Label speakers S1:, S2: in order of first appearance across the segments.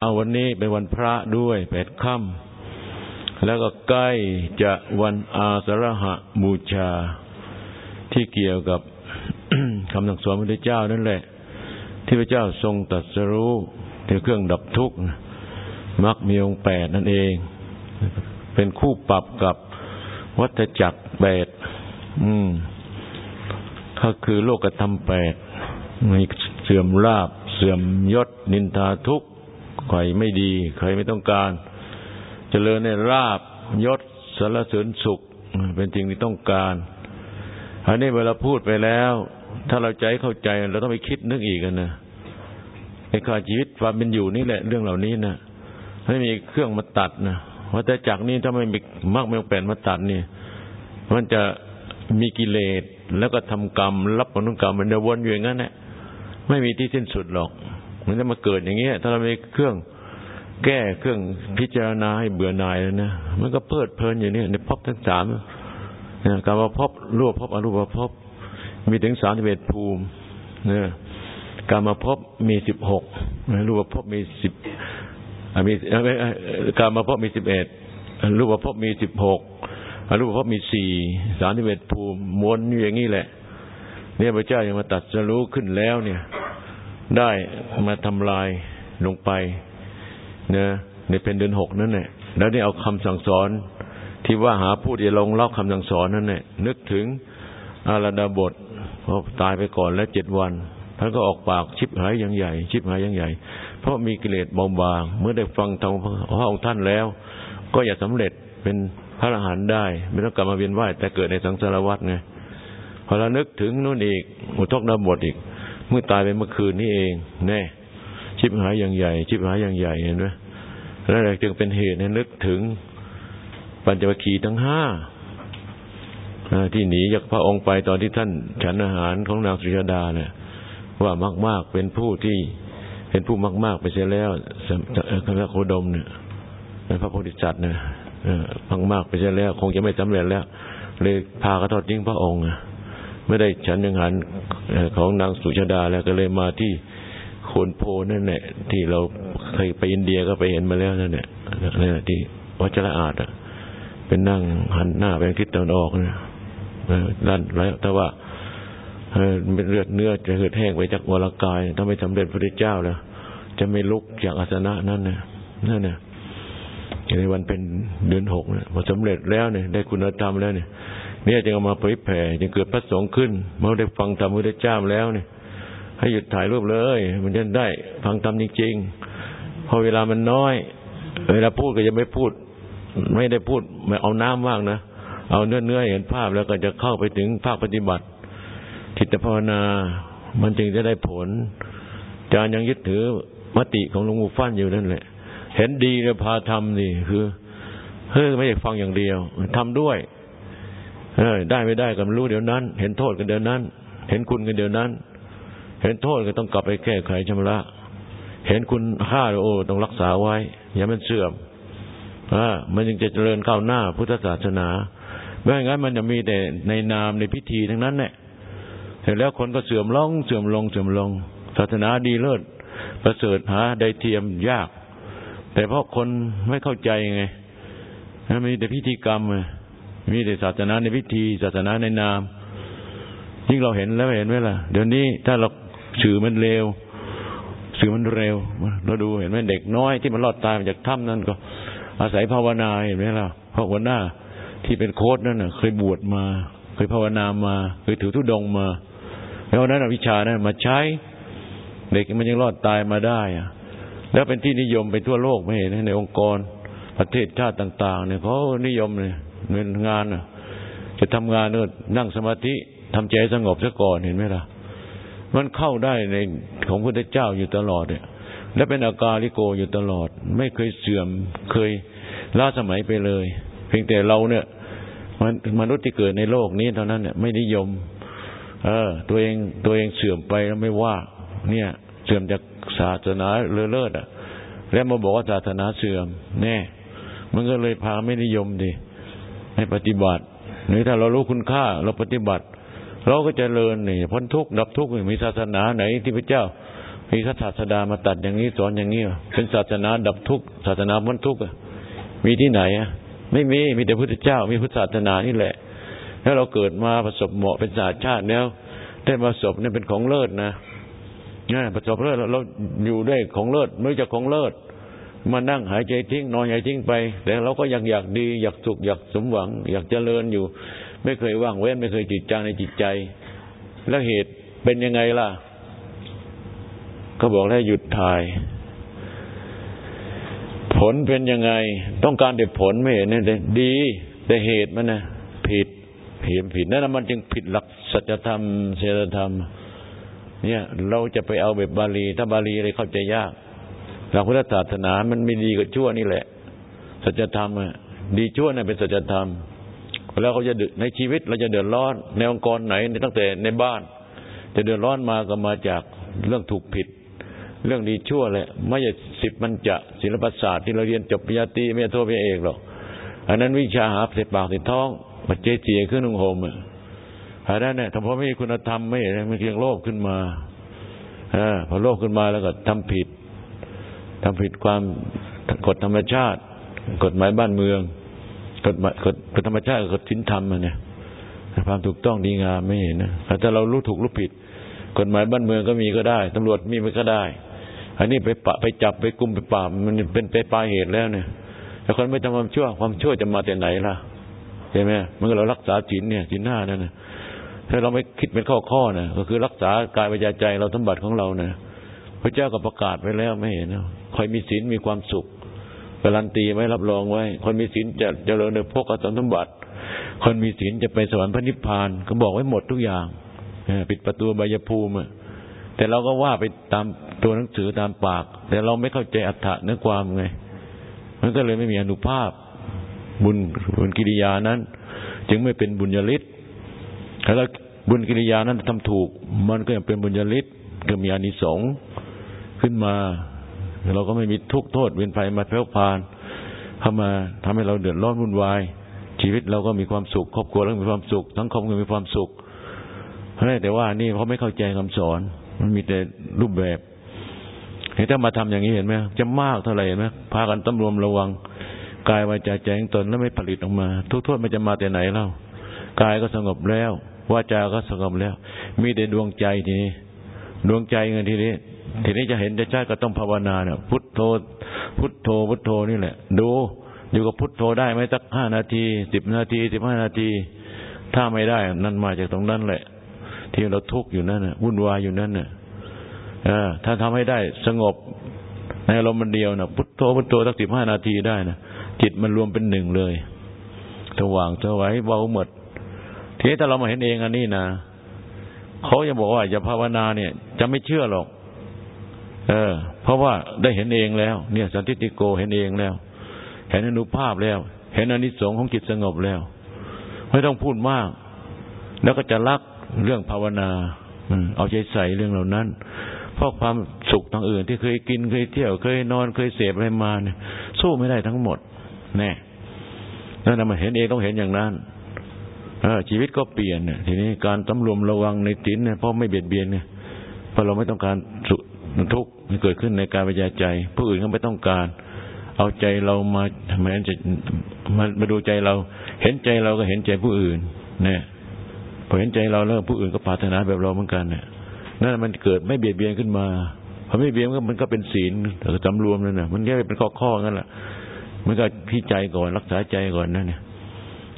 S1: เอาวันนี้เป็นวันพระด้วยแปดค่ำแล้วก็ใกล้จะวันอาสรหะบูชา ที่เกี่ยวกับคำสั่งสอนพระเจ้านั่นแหละ ที่พระเจ้าทรงตรัสรู้ในเครื่องดับทุกข์มักมีองค์แปดนั่นเอง เป็นคู่ปรับกับวัฏจักรแปดอืมก็คือโลกธรรมแปดเสื่อมลาบ เสื่อมยศนินทาทุกข์ ใครไม่ดี ใครไม่ต้องการจเจริญในราบยศสารเสริญสุข เป็นสิ่งที่ต้องการ อันนี้เวลาพูดไปแล้ว ถ้าเราใจเข้าใจเราต้องไปคิดนึกอีกกันนะในข้าชีวิตความเป็นอยู่นี่แหละ เรื่องเหล่านี้นะไม่มีเครื่องมาตัดนะว่าะแต่จากนี้ถ้าไม่มีมากไม่แปลนมาตัดนี่มันจะมีกิเลสแล้วก็ทำกรรม รับผลของกรรมมันจะวนอยู่อย่างนั้นแหละไม่มีที่สิ้นสุดหรอก มันจะมาเกิดอย่างเงี้ย ถ้าเรามีเครื่องแก้เครื่องพิจารณาให้เบื่อหน่ายแล้วนะมันก็เพลิดเพลินอยู่เนี่ยในภพทั้งสามการมาพบรูปพบอรูปภพมีถึงสามสิบเอ็ดภูมินี่ยการมาพบมีสิบหกรูปภพมีสิบมีการมาพบมีสิบเอ็ดรูปภพมีสิบหกอรูปภพมีสี่สามสิบเอ็ดภูมิมวนอยู่อย่างนี้แหละ เนี่ยพระเจ้ายังมาตัดจะรู้ขึ้นแล้วเนี่ย ได้มาทำลายลงไปเนะในเป็นเดือนหกนั่นแหละแล้วนี่เอาคำสั่งสอนที่ว่าหาผู้ที่ลงเล่าคำสั่งสอนนั่นแหละนึกถึงอาราดาบทพอตายไปก่อนแล้วเจ็ดวันท่านก็ออกปากชิบหายยังใหญ่ ชิบหายยังใหญ่ เพราะมีกิเลสเบาบาง เมื่อได้ฟังธรรมพระองค์ท่านแล้ว ก็อย่าสำเร็จเป็นพระอรหันต์ได้ ไม่ต้องกลับมาเวียนว่ายแต่เกิดในสังสารวัฏไงพอเรานึกถึงนู่นอีกอุทกดาบทอีก เมื่อตายไปเมื่อคืนนี้เอง แน่ชิบหายอย่างใหญ่ ชิบหายอย่างใหญ่เห็นไหมแล้วอะไรจึงเป็นเหตุให้นึกถึงปัญจวัคคีย์ทั้งห้าที่หนีจากพระองค์ไปตอนที่ท่านฉันอาหารของนางสุชาดาเนี่ย ว่ามาก ๆ เป็นผู้ที่เป็นผู้มาก ๆ ไปเสียแล้วพระโคดมเนี่ยพระโพธิสัตว์เนี่ยมาก ๆ ไปเสียแล้ว คงจะไม่สำเร็จแล้ว เลยพากระทอดทิ้งพระองค์ ไม่ได้ฉันยังหันของนางสุชาดาแล้วก็เลยมาที่โคนโพนั่นแหละที่เราเคยไปอินเดียก็ไปเห็นมาแล้วนั่นแหละนี่ที่วัชระอาดอะ เป็นนั่งหันหน้าไปทิศตะวันออกนะนั่นแล้วแต่ว่าเป็นเลือดเนื้อจะเหือดแห้งไปจากวรกายถ้าไม่สำเร็จพระเจ้าแล้วจะไม่ลุกจากอาสนะนั่นนะนั่นนะในวันเป็นเดือนหกนะพอสำเร็จแล้วเนี่ยได้คุณธรรมแล้วเนี่ย เนี่ยจึงเอามาเผยแผ่จึงเกิดพระสงฆ์ขึ้น เมื่อได้ฟังธรรมพระเจ้าแล้วเนี่ย ให้หยุดถ่ายรูปเลย มันจะได้ฟังธรรมจริงๆพอเวลามันน้อย เวลาพูดก็จะไม่พูด ไม่ได้พูดไม่เอาน้ำมากนะเอาเนื้อเนื้อเห็นภาพแล้วก็จะเข้าไปถึงภาคปฏิบัติจิตภาวนา มันจึงจะได้ผลจารยังยึดถือมติของหลวงปู่ฟั่นอยู่นั่นแหละ เห็นดีเลยพาทำนี่คือเฮ้ยไม่ใช่ฟังอย่างเดียวทำด้วย เออได้ไม่ได้ก็รู้เดี๋ยวนั้น เห็นโทษกันเดี๋ยวนั้น เห็นคุณกันเดี๋ยวนั้น เห็นโทษก็ต้องกลับไปแก้ไขชำระ เห็นคุณค่าโอ้ต้องรักษาไว้ อย่ามันเสื่อมอ่ามันจึงจะเจริญก้าวหน้าพุทธศาสนาไม่งั้นมันจะมีแต่ในนามในพิธีทั้งนั้นแหละเสร็จแล้วคนก็เสื่อมลงเสื่อมลงเสื่อมลง ศาสนาดีเลิศประเสริฐหาได้เทียมยาก แต่เพราะคนไม่เข้าใจไงมีแต่พิธีกรรมไง มีแต่ศาสนาในพิธี ศาสนาในนาม ยิ่งเราเห็นแล้วเห็นไหมล่ะ เดี๋ยวนี้ถ้าเราสื่อมันเร็ว สื่อมันเร็ว เราดูเห็นไหมเด็กน้อยที่มันรอดตายมาจากถ้ำนั่นก็ อาศัยภาวนาเห็นไหมล่ะพระหัวหน้าที่เป็นโค้ดนั่นน่ะ เคยบวชมา เคยภาวนามา เคยถือทุดงมา แล้วนั้นวิชานั้นมาใช้ เด็กมันยังรอดตายมาได้อะแล้วเป็นที่นิยมไปทั่วโลกไม่เห็นในองค์กรประเทศชาติต่าง ๆ เนี่ยเขานิยมเลย เงินงานจะทำงานเนนั่งสมาธิทำใจสงบซะก่อนเห็นไหมล่ะ มันเข้าได้ในของพระเจ้าอยู่ตลอดเนี่ย และเป็นอาการลิโกอยู่ตลอด ไม่เคยเสื่อมเคยล้าสมัยไปเลย เพียงแต่เราเนี่ยมันมนุษย์ที่เกิดในโลกนี้เท่านั้นเนี่ยไม่นิยม เออ ตัวเองตัวเองเสื่อมไปแล้วไม่ว่า เนี่ย เสื่อมจากศาสนาเลอเลิศอะ แล้วมาบอกว่าศาสนาเสื่อมแน่มันก็เลยพาไม่นิยมดิ ให้ปฏิบัติหรือถ้าเรารู้คุณค่าเราปฏิบัติ เราก็จะเลินนี่พ้นทุกข์ดับทุกข์มีศาสนาไหนที่พระเจ้ามีศาสดามาตัดอย่างนี้สอนอย่างนี้เป็นศาสนาดับทุกข์ศาสนาพ้นทุกข์มีที่ไหนอะไม่มีมีแต่พุทธเจ้า มีพุทธศาสนานี่แหละ แล้วเราเกิดมาประสบเหมาะเป็นศาสตร์ชาติแล้วได้ประสบเนี่เป็นของเลิศนะเนี่ยประสบเลิศเราอยู่ได้ของเลิศไม่จากของเลิศ มานั่งหายใจทิ้งนอนหายทิ้งไป แต่เราก็ยังอยากดี อยากสุขอยากสมหวัง อยากเจริญอยู่ ไม่เคยว่างเว้นไม่เคยจิตจางในจิตใจ แล้วเหตุเป็นยังไงล่ะ ก็บอกให้หยุดถ่าย ผลเป็นยังไง ต้องการแต่ผลไม่เห็นเนี่ยดี แต่เหตุมันนะผิดเหตุผิดนั่นมันจึงผิดหลักสัจธรรมเศีลธรรม เนี่ย เราจะไปเอาแบบบาลี ถ้าบาลีอะไรเข้าใจยาก หลักพุทธศาสนามันมีดีกับชั่วนี่แหละ สัจธรรมดีชั่วเนี่ยเป็นสัจธรรม แล้วเขาจะในชีวิตเราจะเดือดร้อน ในองค์กรไหนตั้งแต่ในบ้าน จะเดือดร้อนมาก็มาจากเรื่องถูกผิด เรื่องดีชั่วแหละไม่ใช่สิบมันจะศิลปศาสตร์ที่เราเรียนจบปริญญาตรีไม่โทปริญญาเอกหรอกอันนั้นวิชาหาเสปากติดท้องปัจเจเจียขึ้นนุ่งห่มอันนั้นเนี่ยถ้าพอไม่มีคุณธรรมไม่มันเพียงโลภขึ้นมาอพอโลภขึ้นมาแล้วก็ทำผิด ทำผิดความกฎธรรมชาติ กฎหมายบ้านเมือง กฎหมายกฎธรรมชาติกฎสินธรรมเนี่ยความถูกต้องดีงามไม่เห็นนะแต่เรารู้ถูกรู้ผิด กฎหมายบ้านเมืองก็มีก็ได้ตำรวจมีมันก็ได้ อันนี้ไปปะไปจับไปกุมไปปราบมันเป็นไปปลายเหตุแล้วเนี่ยแต่คนไม่ทำความชั่วความชั่วจะมาแต่ไหนล่ะใช่ไหมมันก็เรารักษาศีลเนี่ยศีลห้านั่นนะถ้าเราไม่คิดเป็นข้อข้อนะก็คือรักษากายวาจาใจเราสมบัติของเรานะพระเจ้าก็ประกาศไว้แล้วไม่เห็น คอยมีศีลมีความสุขการันตีไว้รับรองไว้ คนมีศีลจะเจริญในพวกอสมบัติ คนมีศีลจะไปสวรรค์พระนิพพานเขาบอกไว้หมดทุกอย่างปิดประตูใบยภูมิแต่เราก็ว่าไปตามตัวหนังสือตามปาก แต่เราไม่เข้าใจอัตถะเนื้อความไง มันก็เลยไม่มีอนุภาพ บุญบุญกิริยานั้น จึงไม่เป็นบุญญาลิศแล้วบุญกิริยานั้นทำถูก มันก็ยังเป็นบุญญาลิศก็มีอานิสงส์ขึ้นมา เราก็ไม่มีทุกโทษเวียนภัยมาเพลพานเข้ามาทำให้เราเดือดร้อนวุ่นวาย ชีวิตเราก็มีความสุข ครอบครัวเรามีความสุข ทั้งครอบครัวมีความสุขแต่ว่านี่เขาไม่เข้าใจคำสอน มันมีแต่รูปแบบเห็นถ้ามาทำอย่างนี้เห็นไหมจะมากเท่าไหร่เห็นไหมพากันตำรวมระวังกายวาจาใจงตนแล้วไม่ผลิตออกมา ทุกโทษมันจะมาแต่ไหนเล่ากายก็สงบแล้ววาจาก็สงบแล้ว มีแต่ดวงใจทีนี้ดวงใจเงินทีนี้ ทีนี้จะเห็นจะชัดก็ต้องภาวนาเนี่ยพุทโธพุทโธพุทโธนี่แหละ ดูอยู่กับพุทโธได้ไหมสักห้านาทีสิบนาทีสิบห้านาที ถ้าไม่ได้ นั่นมาจากตรงนั้นแหละ ที่เราทุกข์อยู่นั่นน่ะวุ่นวายอยู่นั่นน่ะถ้าทำให้ได้สงบในอารมณ์มันเดียวนะพุทโธพุทโธสักสิบห้านาทีได้นะจิตมันรวมเป็นหนึ่งเลยสว่างสวัยเบาหมดทีนี้ถ้าเรามาเห็นเองอันนี้นะเขาจะบอกว่าอย่าภาวนาเนี่ย จะไม่เชื่อหรอก เออ เพราะว่าได้เห็นเองแล้ว เนี่ย สันติติโกเห็นเองแล้ว เห็นอนุภาพแล้ว เห็นอนิสงส์ของจิตสงบแล้ว ไม่ต้องพูดมาก แล้วก็จะรักเรื่องภาวนาเอาใจใส่เรื่องเหล่านั้นเพราะความสุขทางอื่นที่เคยกินเคยเที่ยว เคยนอนเคยเสพอะไรมาเนี่ย สู้ไม่ได้ทั้งหมด แน่นั่นมาเห็นเองต้องเห็นอย่างนั้นชีวิตก็เปลี่ยนเนี่ยทีนี้การตำรวมระวังในตินเนี่ยเพราะไม่เบียดเบียนเนี่ยเพราะเราไม่ต้องการสุทุกข์ มันเกิดขึ้นในการวิจาใจ ผู้อื่นก็ไม่ต้องการ เอาใจเรามาทำไมจะมามาดูใจเรา เห็นใจเราก็เห็นใจผู้อื่น เนี่ยพอเห็นใจเราแล้วผู้อื่นก็ปรารถนาแบบเราเหมือนกันเนี่ยนั่นมันเกิดไม่เบียดเบียนขึ้นมาพอไม่เบียดก็มันก็เป็นศีลแต่สำรวมนั่นน่ะ มันแค่เป็นข้อข้อนั่นแหละมันก็พิจัยก่อนรักษาใจก่อนนั่นเนี่ย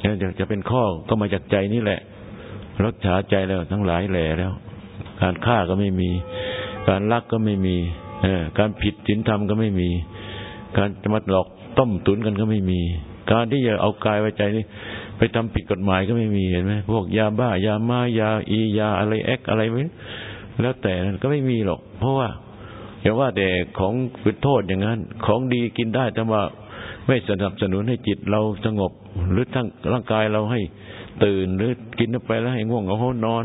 S1: จะจะเป็นข้อก็มาจากใจนี่แหละ รักษาใจแล้วทั้งหลายแหล่แล้ว การฆ่าก็ไม่มี การลักก็ไม่มีการผิดศีลธรรมก็ไม่มี การจะมาหลอกต้มตุนกันก็ไม่มี การที่จะเอากายไว้ใจนี่ไปทำผิดกฎหมายก็ไม่มีเห็นไหมพวกยาบ้ายามายาอียาอะไรแอกอะไรไว้แล้วแต่นั้นก็ไม่มีหรอก เพราะว่าอย่าว่าแต่ของผิดโทษอย่างนั้น ของดีกินได้แต่ว่าไม่สนับสนุนให้จิตเราสงบ หรือทั้งร่างกายเราให้ตื่น หรือกินไปแล้วให้ง่วงเขานอน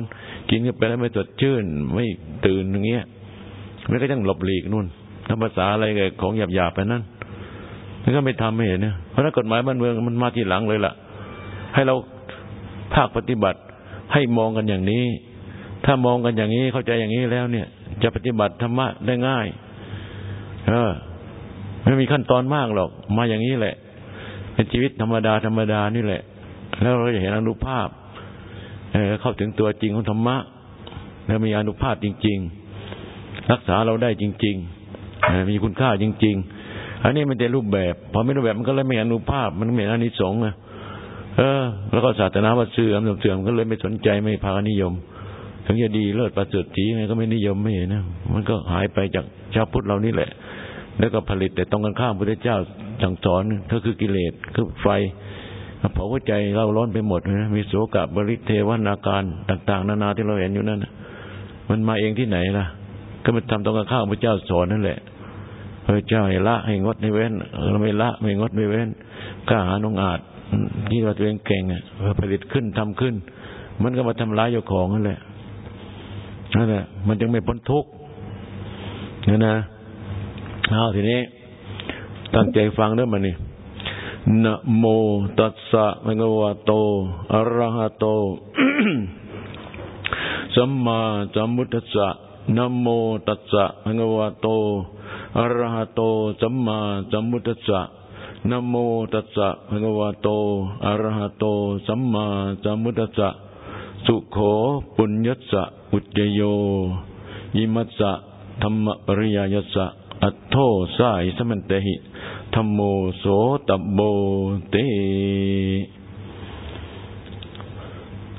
S1: กินไปแล้วไม่สดชื่น ไม่ตื่นอย่างเงี้ย ไม่ก็ต้องหลบหลีกนู่นทำภาษาอะไรของหยาบๆไปนั่นนี่ก็ไม่ทำไม่เห็นเนี่ยเพราะนั้นกฎหมายบ้านเมืองมันมาทีหลังเลยล่ะ ให้เราภาคปฏิบัติให้มองกันอย่างนี้ ถ้ามองกันอย่างนี้เข้าใจอย่างนี้แล้วเนี่ย จะปฏิบัติธรรมะได้ง่าย เออไม่มีขั้นตอนมากหรอก มาอย่างนี้แหละ เป็นชีวิตธรรมดาธรรมดานี่แหละ แล้วเราจะเห็นอนุภาพ เออเข้าถึงตัวจริงของธรรมะ แล้วมีอนุภาพจริง ๆ รักษาเราได้จริงๆมีคุณค่าจริง ๆ อันนี้มันเป็นรูปแบบพอไม่รูปแบบมันก็เลยไม่อนุภาพ มันไม่อนิสงส์อะเออ แล้วก็ศาสนาว่าเสื่อมเสื่อมก็เลยไม่สนใจไม่พานิยม ถึงจะดีเลิศประเสริฐจีไงก็ไม่นิยมไม่เห็นนะมันก็หายไปจากชาวพุทธเรานี่แหละ แล้วก็ผลิตแต่ตรงกันข้ามพระเจ้าสั่งสอนก็คือกิเลสคือไฟเผาหัวใจเราร้อนไปหมดนะมีโสกะบริเทวนาการต่าง ๆ นานาที่เราเห็นอยู่นั่นมันมาเองที่ไหนล่ะ ก็มันทำตรงกันข้ามพระเจ้าสอนนั่นแหละพระเจ้าให้ละให้งดให้เว้นเราไม่ละไม่งดไม่เว้นกล้าหาญองอาจที่ว่าตัวเองเก่งอะผลิตขึ้นทำขึ้น มันก็มาทำร้ายเจ้าของนั่นแหละนั่นแหละ มันจึงไม่พ้นทุกข์นี่นะเอาทีนี้ ตั้งใจฟังเรื่องมันนี่นะโมตัสสะภะคะวะโตอะระหะโตสัมมาสัมพุทธัสสะ นโมตัสสะภะคะวะโตอะระหะโตสัมมาสัมพุทธัสสะนโมตัสสะภะคะวะโตอะระหะโตสัมมาสัมพุทธัสสะสุโขปุญญัสสะอุจโย ยิมัสสะธรรมปริยายัสสะอัตโทสายสมันเตหิธรรมโมโสตโบเต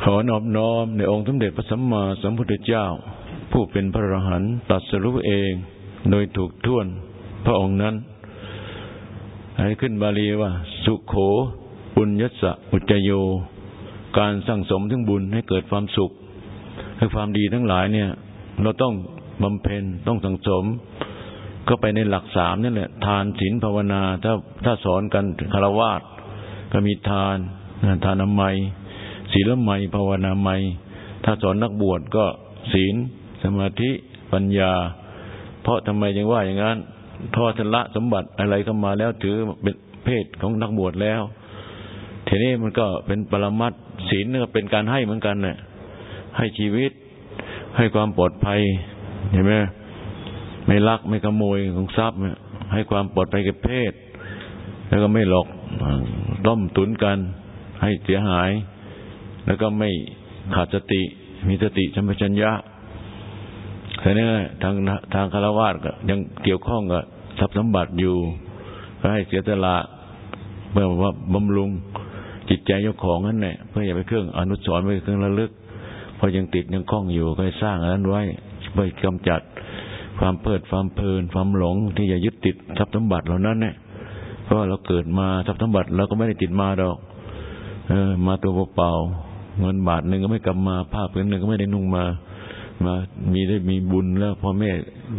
S1: ขอนอบน้อมในองค์สมเด็จพระสัมมาสัมพุทธเจ้า ผู้เป็นพระอรหันต์ตัดสรุปเองโดยถูกท่วน พระองค์นั้นให้ขึ้นบาลีว่า สุโขปุญญสะอุจโย การสั่งสมถึงบุญให้เกิดความสุขให้ความดีทั้งหลายเนี่ย เราต้องบำเพ็ญต้องสั่งสม ก็ไปในหลักสามนั่นแหละ ทานศีลภาวนา ถ้าถ้าสอนกันคารวาสก็มีทานทานอมัยศีลไมภาวนาไมถ้าสอนนักบวชก็ศีล สมาธิปัญญา เพราะทำไมยังว่าอย่างนั้นพอทละสมบัติอะไรเข้ามาแล้วถือเป็นเพศของนักบวชแล้วทีนี้มันก็เป็นปรมัตศีลก็เป็นการให้เหมือนกันเนี่ยให้ชีวิต ให้ความปลอดภัยเห็นไหมไม่ลักไม่ขโมยของทรัพย์ให้ความปลอดภัยกับเพศ แล้วก็ไม่หลอกต้มตุนกัน ให้เสียหาย แล้วก็ไม่ขาดสติ มีสติสัมปชัญญะ แต่เนี่ยทางทางคารวะก็ยังเกี่ยวข้องกับทรัพย์สมบัติอยู่ ก็ให้เสียสละเพื่อว่าบำรุงจิตใจเจ้าของนั่นแหละเพื่ออย่าไปเครื่องอนุสรณ์ไว้เครื่องระลึกพอยังติดยังคล้องอยู่ก็ให้สร้างอันนั้นไว้เพื่อกำจัดความเพลิดความเพลินความหลงที่จะยึดติดทรัพย์สมบัติเหล่านั้นเนี่ยเพราะเราเกิดมาทรัพย์สมบัติเราก็ไม่ได้ติดมาดอกเออ มาตัวเปล่าเงินบาทหนึ่งก็ไม่กลับมาผ้าผืนหนึ่งก็ไม่ได้นุ่งมา มามีได้มีบุญแล้วพ่อแม่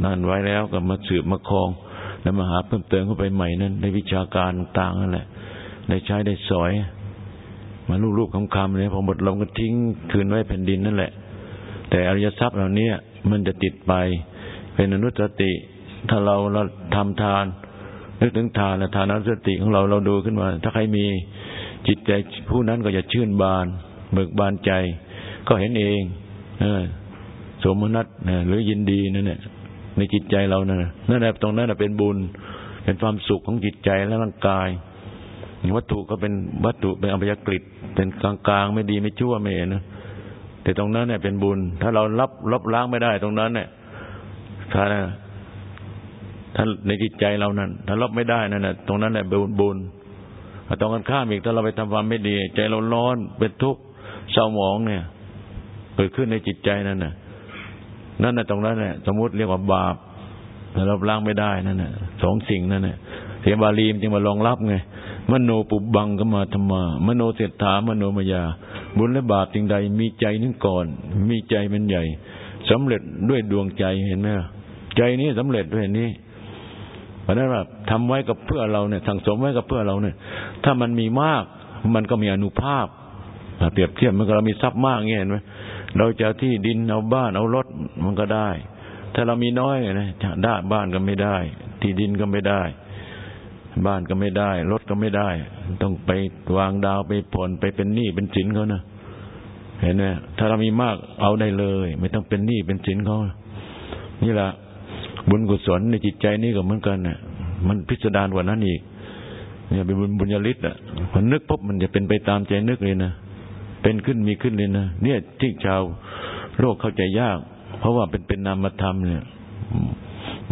S1: นั่นไว้แล้วก็มาสืบมาคลอง แล้วมาหาเพิ่มเติมเข้าไปใหม่นั้นในวิชาการต่างนั่นแหละได้ใช้ได้สอย มาลูกๆคำๆเลยพอหมดลมก็ทิ้งคืนไว้แผ่นดินนั่นแหละ แต่อริยทรัพย์เหล่านี้มันจะติดไป เป็นอนุสติ ถ้าเราเราทำทานนึกถึงทานและทานอนุสติของเราเราดูขึ้นมา ถ้าใครมีจิตใจผู้นั้นก็จะชื่นบาน เบิกบานใจ ก็เห็นเอง เออ สมนัตหรือยินดีนั่นแหละในจิตใจเรานั่นนั่นแหละตรงนั้นเป็นบุญ เป็นความสุขของจิตใจและร่างกาย วัตถุก็เป็นวัตถุเป็นอภิยกฤิเป็นกลางกลางไม่ดีไม่ชั่วไม่เห็นนะแต่ตรงนั้นเนี่ยเป็นบุญ ถ้าเรารับลบล้างไม่ได้ตรงนั้นเนี่ยถ้าถ้าในจิตใจเรานั้นถ้าลบไม่ได้นั่นแหละตรงนั้นแหละเป็นบุญตรงกันข้ามอีกถ้าเราไปทำความไม่ดี ใจเราร้อนเป็นทุกข์เศร้าหมองเนี่ย เกิดขึ้นในจิตใจนั่นน่ะ นั่นน่ะตรงนั้นเนี่ยสมมติเรียกว่าบาปเราล้างไม่ได้นั่นน่ะสองสิ่งนั่นน่ะเสียบาลีมจึงมารองรับไงมโนปุบังก็มาธรรมามโนเศรษฐามโนมยา บุญและบาปจริงใดมีใจนึงก่อน มีใจมันใหญ่สำเร็จด้วยดวงใจเห็นไหมใจนี้สำเร็จด้วยนี้เพราะนั้นว่าทำไว้กับเพื่อเราเนี่ยสั่งสมไว้กับเพื่อเราเนี่ย ถ้ามันมีมาก มันก็มีอนุภาพเปรียบเทียบมันก็เรามีทรัพย์มากเงี้ยเห็นไหม เราจะที่ดินเอาบ้านเอารถมันก็ได้ ถ้าเรามีน้อยนะได้บ้านก็ไม่ได้ ที่ดินก็ไม่ได้ บ้านก็ไม่ได้ รถก็ไม่ได้ ต้องไปวางดาวไปผ่อนไปเป็นหนี้เป็นสินเขานะเห็นไหมถ้าเรามีมากเอาได้เลย ไม่ต้องเป็นหนี้เป็นสินเขานี่แหละบุญกุศลในจิตใจนี่ก็เหมือนกันน่ะมันพิสดารกว่านั้นอีกเนี่ยเป็นบุญบุญญาลิศอะมันนึกปุ๊บมันจะเป็นไปตามใจนึกเลยนะ เป็นขึ้นมีขึ้นเลยนะเนี่ยที่ชาวโลกเข้าใจยาก เพราะว่าเป็นเป็นนามธรรมเนี่ย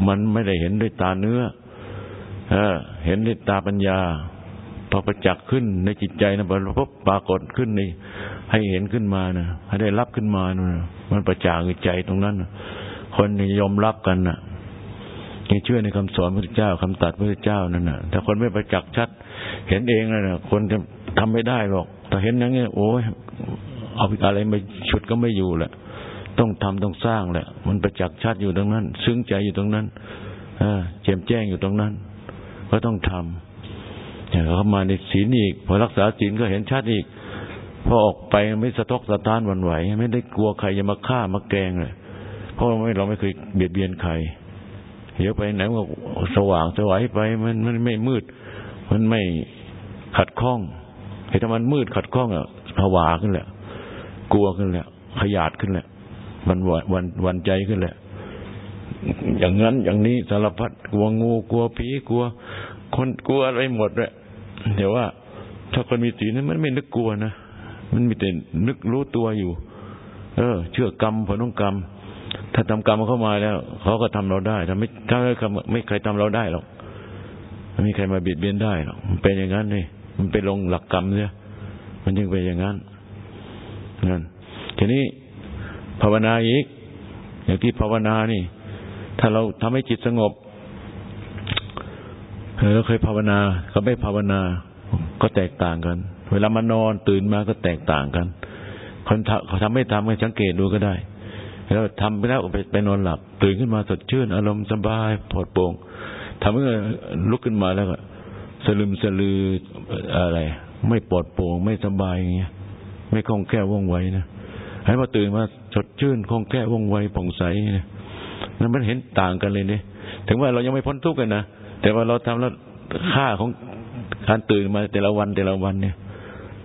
S1: มันไม่ได้เห็นด้วยตาเนื้อเออเห็นด้วยตาปัญญาพอประจักษ์ขึ้นในจิตใจนะพบปรากฏขึ้นในให้เห็นขึ้นมานะให้ได้รับขึ้นมานะมันประจักษ์ใจตรงนั้นคนยอมรับกันนะ่ะยังเชื่อในคำสอนพระเจ้าคำตัดพระเจ้านั่นนะถ้าคนไม่ประจักษ์ชัด เห็นเองนะนะคนจะทำไม่ได้หรอก แต่เห็นอย่างเงี้ยโอ้ยเอาอะไรมาชุดก็ไม่อยู่แหละต้องทำต้องสร้างแหละ มันประจักษ์ชัดอยู่ตรงนั้น ซึ้งใจอยู่ตรงนั้นเอแจ่มแจ้งอยู่ตรงนั้น ก็ต้องทำอย่างเข้ามาในศีลอีก พอรักษาศีลก็เห็นชัดอีก พอออกไปไม่สะทกสะท้านวันไหว ไม่ได้กลัวใครจะมาฆ่ามาแกงเลยเพราะไม่เราไม่เคยเบียดเบียนใครเดี๋ยวไปไหนก็สว่างสวัยไปมันมันไม่มืด มันไม่ขัดข้อง เห็นถ้ามันมืดขัดข้องอะผวาขึ้นแหละ กลัวขึ้นแหละขยาดขึ้นแหละ มันวันวันใจขึ้นแหละ อย่างนั้นอย่างนี้สารพัดกลัวงูกลัวผีกลัว คนกลัวอะไรหมดเลยเดี๋ยวว่าถ้าคนมีสีนั้นมันไม่นึกกลัวนะมันมีแต่นึกรู้ตัวอยู่ เออ เชื่อกรรมผลของกรรม ถ้าทำกรรมเข้ามาแล้วเขาก็ทำเราได้ถ้าไม่ถ้าไม่ใครทำเราได้หรอกไม่มีใครมาเบียดเบียนได้หรอกเป็นอย่างนั้นนี่ มันไปลงหลักกรรมเนี่ยมันยังเป็นอย่างนั้นนั่นทีนี้ภาวนาอีก อย่างที่ภาวนานี่ ถ้าเราทำให้จิตสงบเราเคยภาวนาเขาไม่ภาวนาก็แตกต่างกัน เวลามานอนตื่นมาก็แตกต่างกันคนเขาทำไม่ทำก็สังเกตดูก็ได้ แล้วทำไปแล้วไปไปนอนหลับ ตื่นขึ้นมาสดชื่น อารมณ์สบายปลอดโปร่งทำให้ลุกขึ้นมาแล้วก็ สลืมสลืออะไร ไม่ปลอดโปร่งไม่สบายอย่างเงี้ยไม่คล่องแคล่วว่องไวนะให้มาตื่นมาสดชื่นคล่องแคล่วว่องไวผ่องใสนะนั่นมันเห็นต่างกันเลยเนี่ยถึงว่าเรายังไม่พ้นทุกข์กันนะแต่ว่าเราทำแล้วค่าของการตื่นมาแต่ละวันแต่ละวันเนี่ย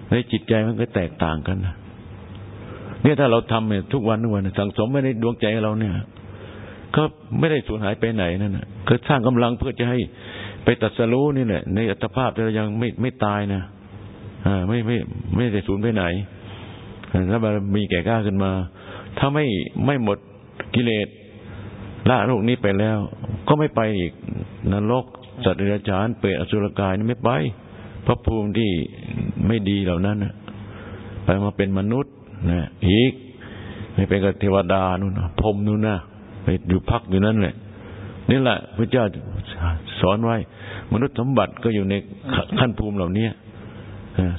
S1: ในจิตใจมันก็แตกต่างกันนะเนี่ยถ้าเราทำเนี่ยทุกวันทุกวันสังสมไว้ในดวงใจเราเนี่ย ก็ไม่ได้สูญหายไปไหนนั่นนะก็สร้างกำลังเพื่อจะให้ ไปตัดสรู้นี่แหละในอัตภาพเรายังไม่ไม่ตายนะอ่าไม่ไม่ไม่ได้สูญไปไหนถ้ามันมีแก่กล้าขึ้นมา ถ้าไม่ไม่หมดกิเลสละโลกนี้ไปแล้ว ก็ไม่ไปอีกนรกสัตว์เดรัจฉานเปรตอสุรกายนี่ไม่ไปพระภูมิที่ไม่ดีเหล่านั้นไปมาเป็นมนุษย์นะอีกไม่เป็นกเทวดานู่นพรมนู่นนะไปอยู่พักอยู่นั่นแหละ นี่แหละพระเจ้าสอนไว้ มนุษย์สมบัติก็อยู่ในขั้นภูมิเหล่านี้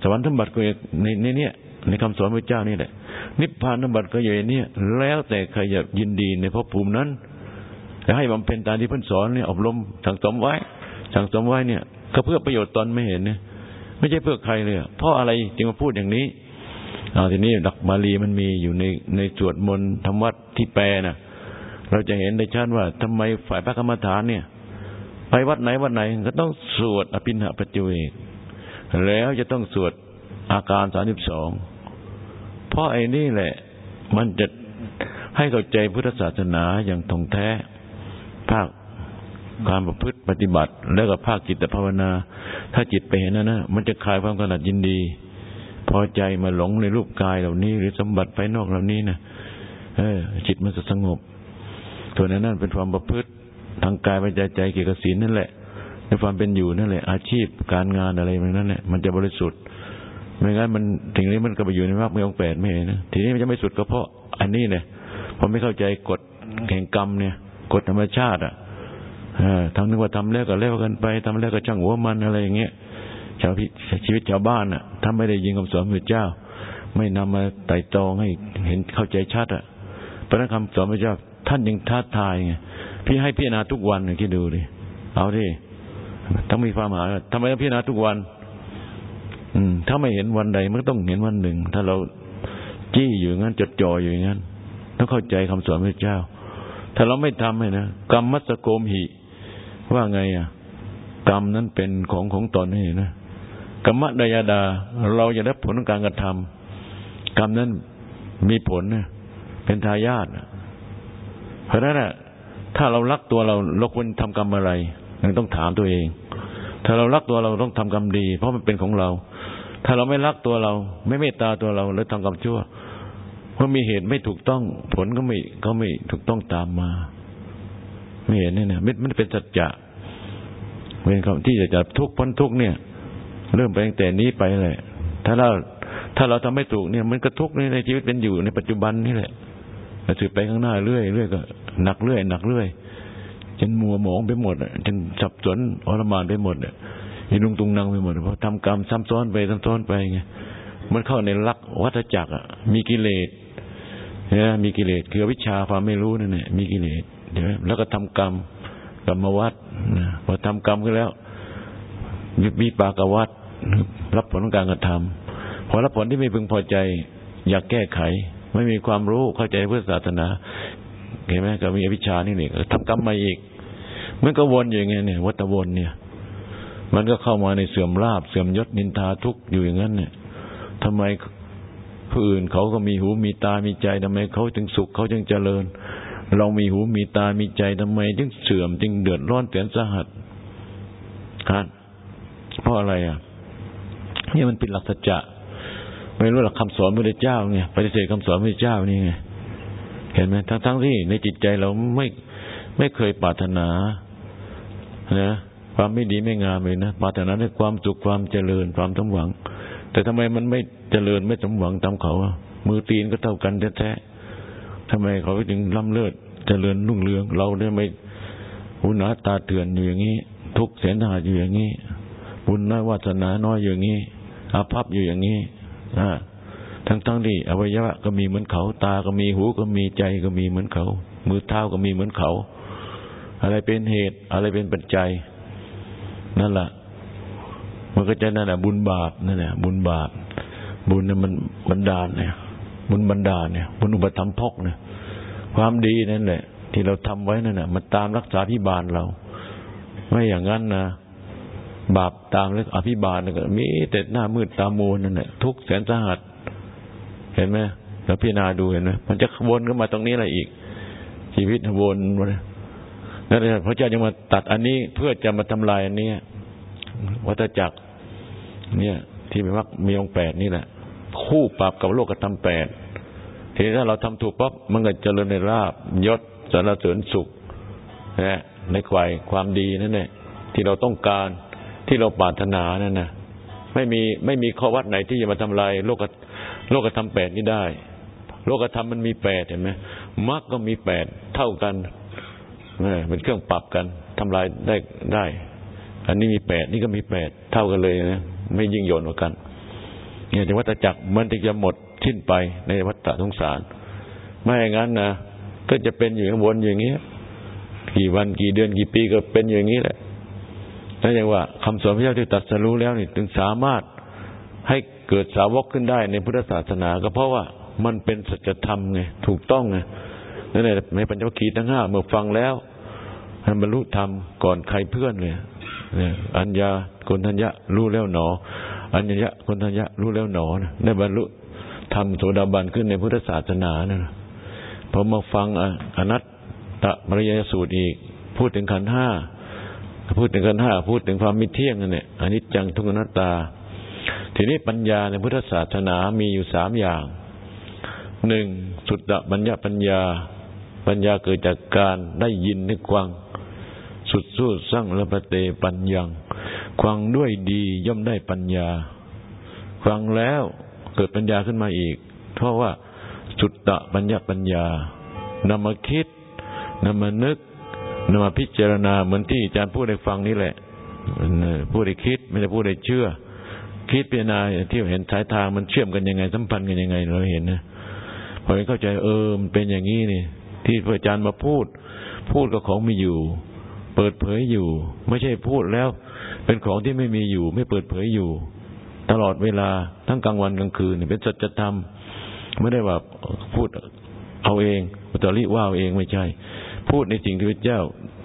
S1: สวรรค์สมบัติก็ในในนี้ในคำสอนพระเจ้านี่แหละ นิพพานสมบัติก็อยู่ในนี้แล้วแต่ใครจะยินดีในภพภูมินั้นจะให้บำเพ็ญตามที่เพิ่นสอนเนี่ยอบรมสั่งสมไว้สั่งสมไว้เนี่ย ก็เพื่อประโยชน์ตนไม่เห็นเนี่ยไม่ใช่เพื่อใครเลยเพราะอะไรจึงมาพูดอย่างนี้เอาทีนี้ดักมาลีมันมีอยู่ในในสวดมนต์ธรรมวัดที่แปลน่ะ เราจะเห็นได้ชัดว่าทำไมฝ่ายพระกรรมฐานเนี่ย ไปวัดไหนวัดไหนก็ต้องสวดอภินหปัจจุเอกแล้วจะต้องสวดอาการสามสิบสองเพราะไอ้นี่แหละ มันจะให้เข้าใจพุทธศาสนาอย่างตรงแท้ ภาคการประพฤติปฏิบัติ แล้วก็ภาคจิตภาวนา ถ้าจิตไปเห็นนั่นนะมันจะคลายความกำหนัดยินดี พอใจมาหลงในรูปกายเหล่านี้ หรือสมบัติภายนอกเหล่านี้นะเออจิตมันจะสงบ ตัวนั้นนั่นเป็นความประพฤติทางกายปัจจัยใจเกี่ยวกับศีลนั่นแหละในความเป็นอยู่นั่นแหละ อาชีพการงานอะไรมันนั่นแหละมันจะบริสุทธิ์ไม่งั้นมันถึงนี้มันก็ไปอยู่ในมรรคไม่องแปดไม่เห็นนะทีนี้มันจะไม่สุดก็เพราะอันนี้เนี่ยพอไม่เข้าใจกฎแห่งกรรมเนี่ยกฎธรรมชาติอะทำนึกว่าทำแล้วก็แล้วกันไปทำแล้วก็ช่างหัวมันอะไรอย่างเงี้ยชาวชีวิตชาวบ้านอะถ้าไม่ได้ยิงคำสอนพระเจ้า ไม่นำมาไต่ตองให้เห็นเข้าใจชัดอะพระนักคำสอนพระเจ้า ท่านยังท้าทายไงพี่ให้พิจารณาทุกวันคิดดูดิเอาดิต้องมีความหมายทำไมต้องพิจารณาทุกวัน อืม ถ้าไม่เห็นวันใดมันต้องเห็นวันหนึ่ง ถ้าเราจี้อยู่งั้นจดจ่ออยู่งั้นต้องเข้าใจคำสอนพระเจ้า ถ้าเราไม่ทำให้นะกรรมมัสโกมหิ ว่าไงอะ กรรมนั้นเป็นของของตนนี่นะกรรมดายาดา เราจะได้ผลของการกระทำกรรมนั้นมีผลเนี่ยเป็นทายาท เพราะนั้นอะถ้าเรารักตัวเราเราควรทำกรรมอะไรเราต้องถามตัวเอง ถ้าเรารักตัวเราต้องทำกรรมดี เพราะมันเป็นของเรา ถ้าเราไม่รักตัวเรา ไม่เมตตาตัวเราแล้วทำกรรมชั่วเพราะมีเหตุไม่ถูกต้องผลก็ไม่ก็ไม่ถูกต้องตามมา ไม่เห็นเนี่ยนะมันเป็นสัจจะเป็นคำที่จะจับทุกพ้นทุกเนี่ย เริ่มไปตั้งแต่นี้ไปเลยถ้าเราถ้าเราทำไม่ถูกเนี่ย มันก็ทุกข์ในชีวิตเป็นอยู่ในปัจจุบันนี่แหละ สืบไปข้างหน้าเรื่อยเรื่อยก็หนักเรื่อยหนักเรื่อยจนมัวหมองไปหมดจนสับสนอรมานไปหมดอ่ลุงตุงนังไปหมดเพราะทำกรรมซ้ำซ้อนไปซ้ำซ้อนไปไงมันเข้าในลักวัฏจักรอะ มีกิเลสเนี่ยมีกิเลสคือวิชาความไม่รู้นั่นแหละมีกิเลสเดี๋ยวแล้วก็ทำกรรมกรรมวัดพอทำกรรมขึ้นแล้วมีปากวัดรับผลของการกระทำพอรับผลที่ไม่พึงพอใจ อยากแก้ไข ไม่มีความรู้เข้าใจเพื่อศาสนาเห็นไหมก็มีอวิชานี่นี่ทำกรรมมาอีกมันก็วนอย่างเงี้ยเนี่ยวัตวนเนี่ย มันก็เข้ามาในเสื่อมราบเสื่อมยศนินทาทุกอยู่อย่างนั้นเนี่ยทำไมผู้อื่นเขาก็มีหูมีตามีใจทำไมเขาจึงสุขเขาจึงเจริญ เรามีหูมีตามีใจทำไมจึงเสื่อมจึงเดือดร้อนเสียนสหัสครับเพราะอะไรอะนี่มันเป็นหลักสัจจะ ไม่รู้หลักคำสอนพระเจ้าไงปฏิเสธคำสอนพระเจ้านี่ไงเห็นไหมทั้งทั้งที่ในจิตใจเราไม่ไม่เคยปรารถนานะความไม่ดีไม่งามเลยนะปรารถนาในความสุขความเจริญความสมหวัง แต่ทำไมมันไม่เจริญไม่สมหวังตามเขาอะมือตีนก็เท่ากันแท้ๆทำไมเขาจึงล่ำเลิศเจริญรุ่งเรือง เราเนี่ยไม่หุนหาตาเถื่อนอยู่อย่างนี้ ทุกเสียนหาอยู่อย่างนี้บุญน้อยวาสนาน้อยอย่างนี้อาภัพอยู่อย่างนี้ ทั้งทั้งที่อวัยวะก็มีเหมือนเขา ตาก็มีหูก็มีใจก็มีเหมือนเขา มือเท้าก็มีเหมือนเขา อะไรเป็นเหตุ อะไรเป็นปัจจัย นั่นแหละมันก็จะนั่นแหละบุญบาปนั่นแหละบุญบาป บุญเนี่ยมันบันดาลเนี่ย บุญบันดาลเนี่ย บุญอุปธรรมพกเนี่ย ความดีนั่นแหละ ที่เราทำไว้นั่นแหละมันตามรักษาพิบาลเรา ไม่อย่างนั้นนะ บาปตามแล้วอภิบาลก็มีแต่หน้ามืดตามูนนั่นแหละทุกแสนสาหัสเห็นไหมแล้วพิจารณาดูเห็นไหมมันจะวนก็มาตรงนี้อะไรอีก ชีวิตวนนั่นแหละพระเจ้ายังมาตัดอันนี้เพื่อจะมาทำลายอันนี้วัฏจักร เนี่ย ที่มีวักมีองแปดนี่แหละคู่ปรับกับโลกธรรมแปดทีนี้ถ้าเราทำถูกปั๊บมันก็เจริญในราบยศสารเสริญสุขนะในควายความดีนั่นแหละที่เราต้องการ ที่เราปรารถนานั่นนะไม่มีไม่มีข้อวัดไหนที่จะมาทำลายโลกโลกธรรมแปดนี้ได้ โลกธรรมมันมีแปดเห็นไหมมรรคก็มีแปดเท่ากันเป็นเครื่องปรับกันทำลายได้ได้ อันนี้มีแปดนี่ก็มีแปดเท่ากันเลยนะไม่ยิ่งโยนกว่ากันเนี่ยในวัฏจักรมันจะหมดทิ้นไปในวัฏสงสาร ไม่อย่างนั้นนะก็จะเป็นอยู่ข้างบนอย่างเงี้ยกี่วันกี่เดือนกี่ปีก็เป็นอย่างนี้แหละ นั่นเองว่าคำสอนพระเจ้าที่ตรัสรู้แล้วนี่ถึงสามารถให้เกิดสาวกขึ้นได้ในพุทธศาสนา ก็เพราะว่ามันเป็นสัจธรรมไงถูกต้องไงนั่นแหละในปัญจวัคคีย์ทั้งห้าเมื่อฟังแล้วให้บรรลุธรรมก่อนใครเพื่อนเลยเนี่ยอัญญาคนทัญญะรู้แล้วหนอ อัญญะคนทัญญะรู้แล้วหนอนะได้บรรลุธรรมโสดาบันขึ้นในพุทธศาสนานะพอมาฟังอนัตตะมรยสูตรอีก พูดถึงขันห้า พูดถึงกันห้าพูดถึงความมิเที่ยงเนี่ยอันนี้จังทุกนัตตา ทีนี้ปัญญาในพุทธศาสนามีอยู่สามอย่างหนึ่งสุดตะบัญญาปัญญา ปัญญาเกิดจากการได้ยินนึกฟัง สุดสู้สร้างละปเตปัญญังฟังด้วยดีย่อมได้ปัญญาฟังแล้วเกิดปัญญาขึ้นมาอีก เพราะว่าสุดตะปัญญาปัญญานำมาคิดนำมานึก นำมาพิจารณาเหมือนที่อาจารย์พูดให้ฟังนี่แหละพูดให้คิดไม่ได้พูดให้เชื่อ คิดพิจารณาที่เห็นสายทางมันเชื่อมกันยังไง สัมพันธ์กันยังไงเราเห็นนะพอเข้าใจเออมันเป็นอย่างนี้นี่ที่พระอาจารย์มาพูด พูดกับของมีอยู่ เปิดเผยอยู่ ไม่ใช่พูดแล้ว เป็นของที่ไม่มีอยู่ ไม่เปิดเผยอยู่ ตลอดเวลาทั้งกลางวันกลางคืนเป็นสัจธรรมไม่ได้ว่าพูดเอาเองอุตริว่าเอาเองไม่ใช่ พูดในสิ่งที่พระเจ้า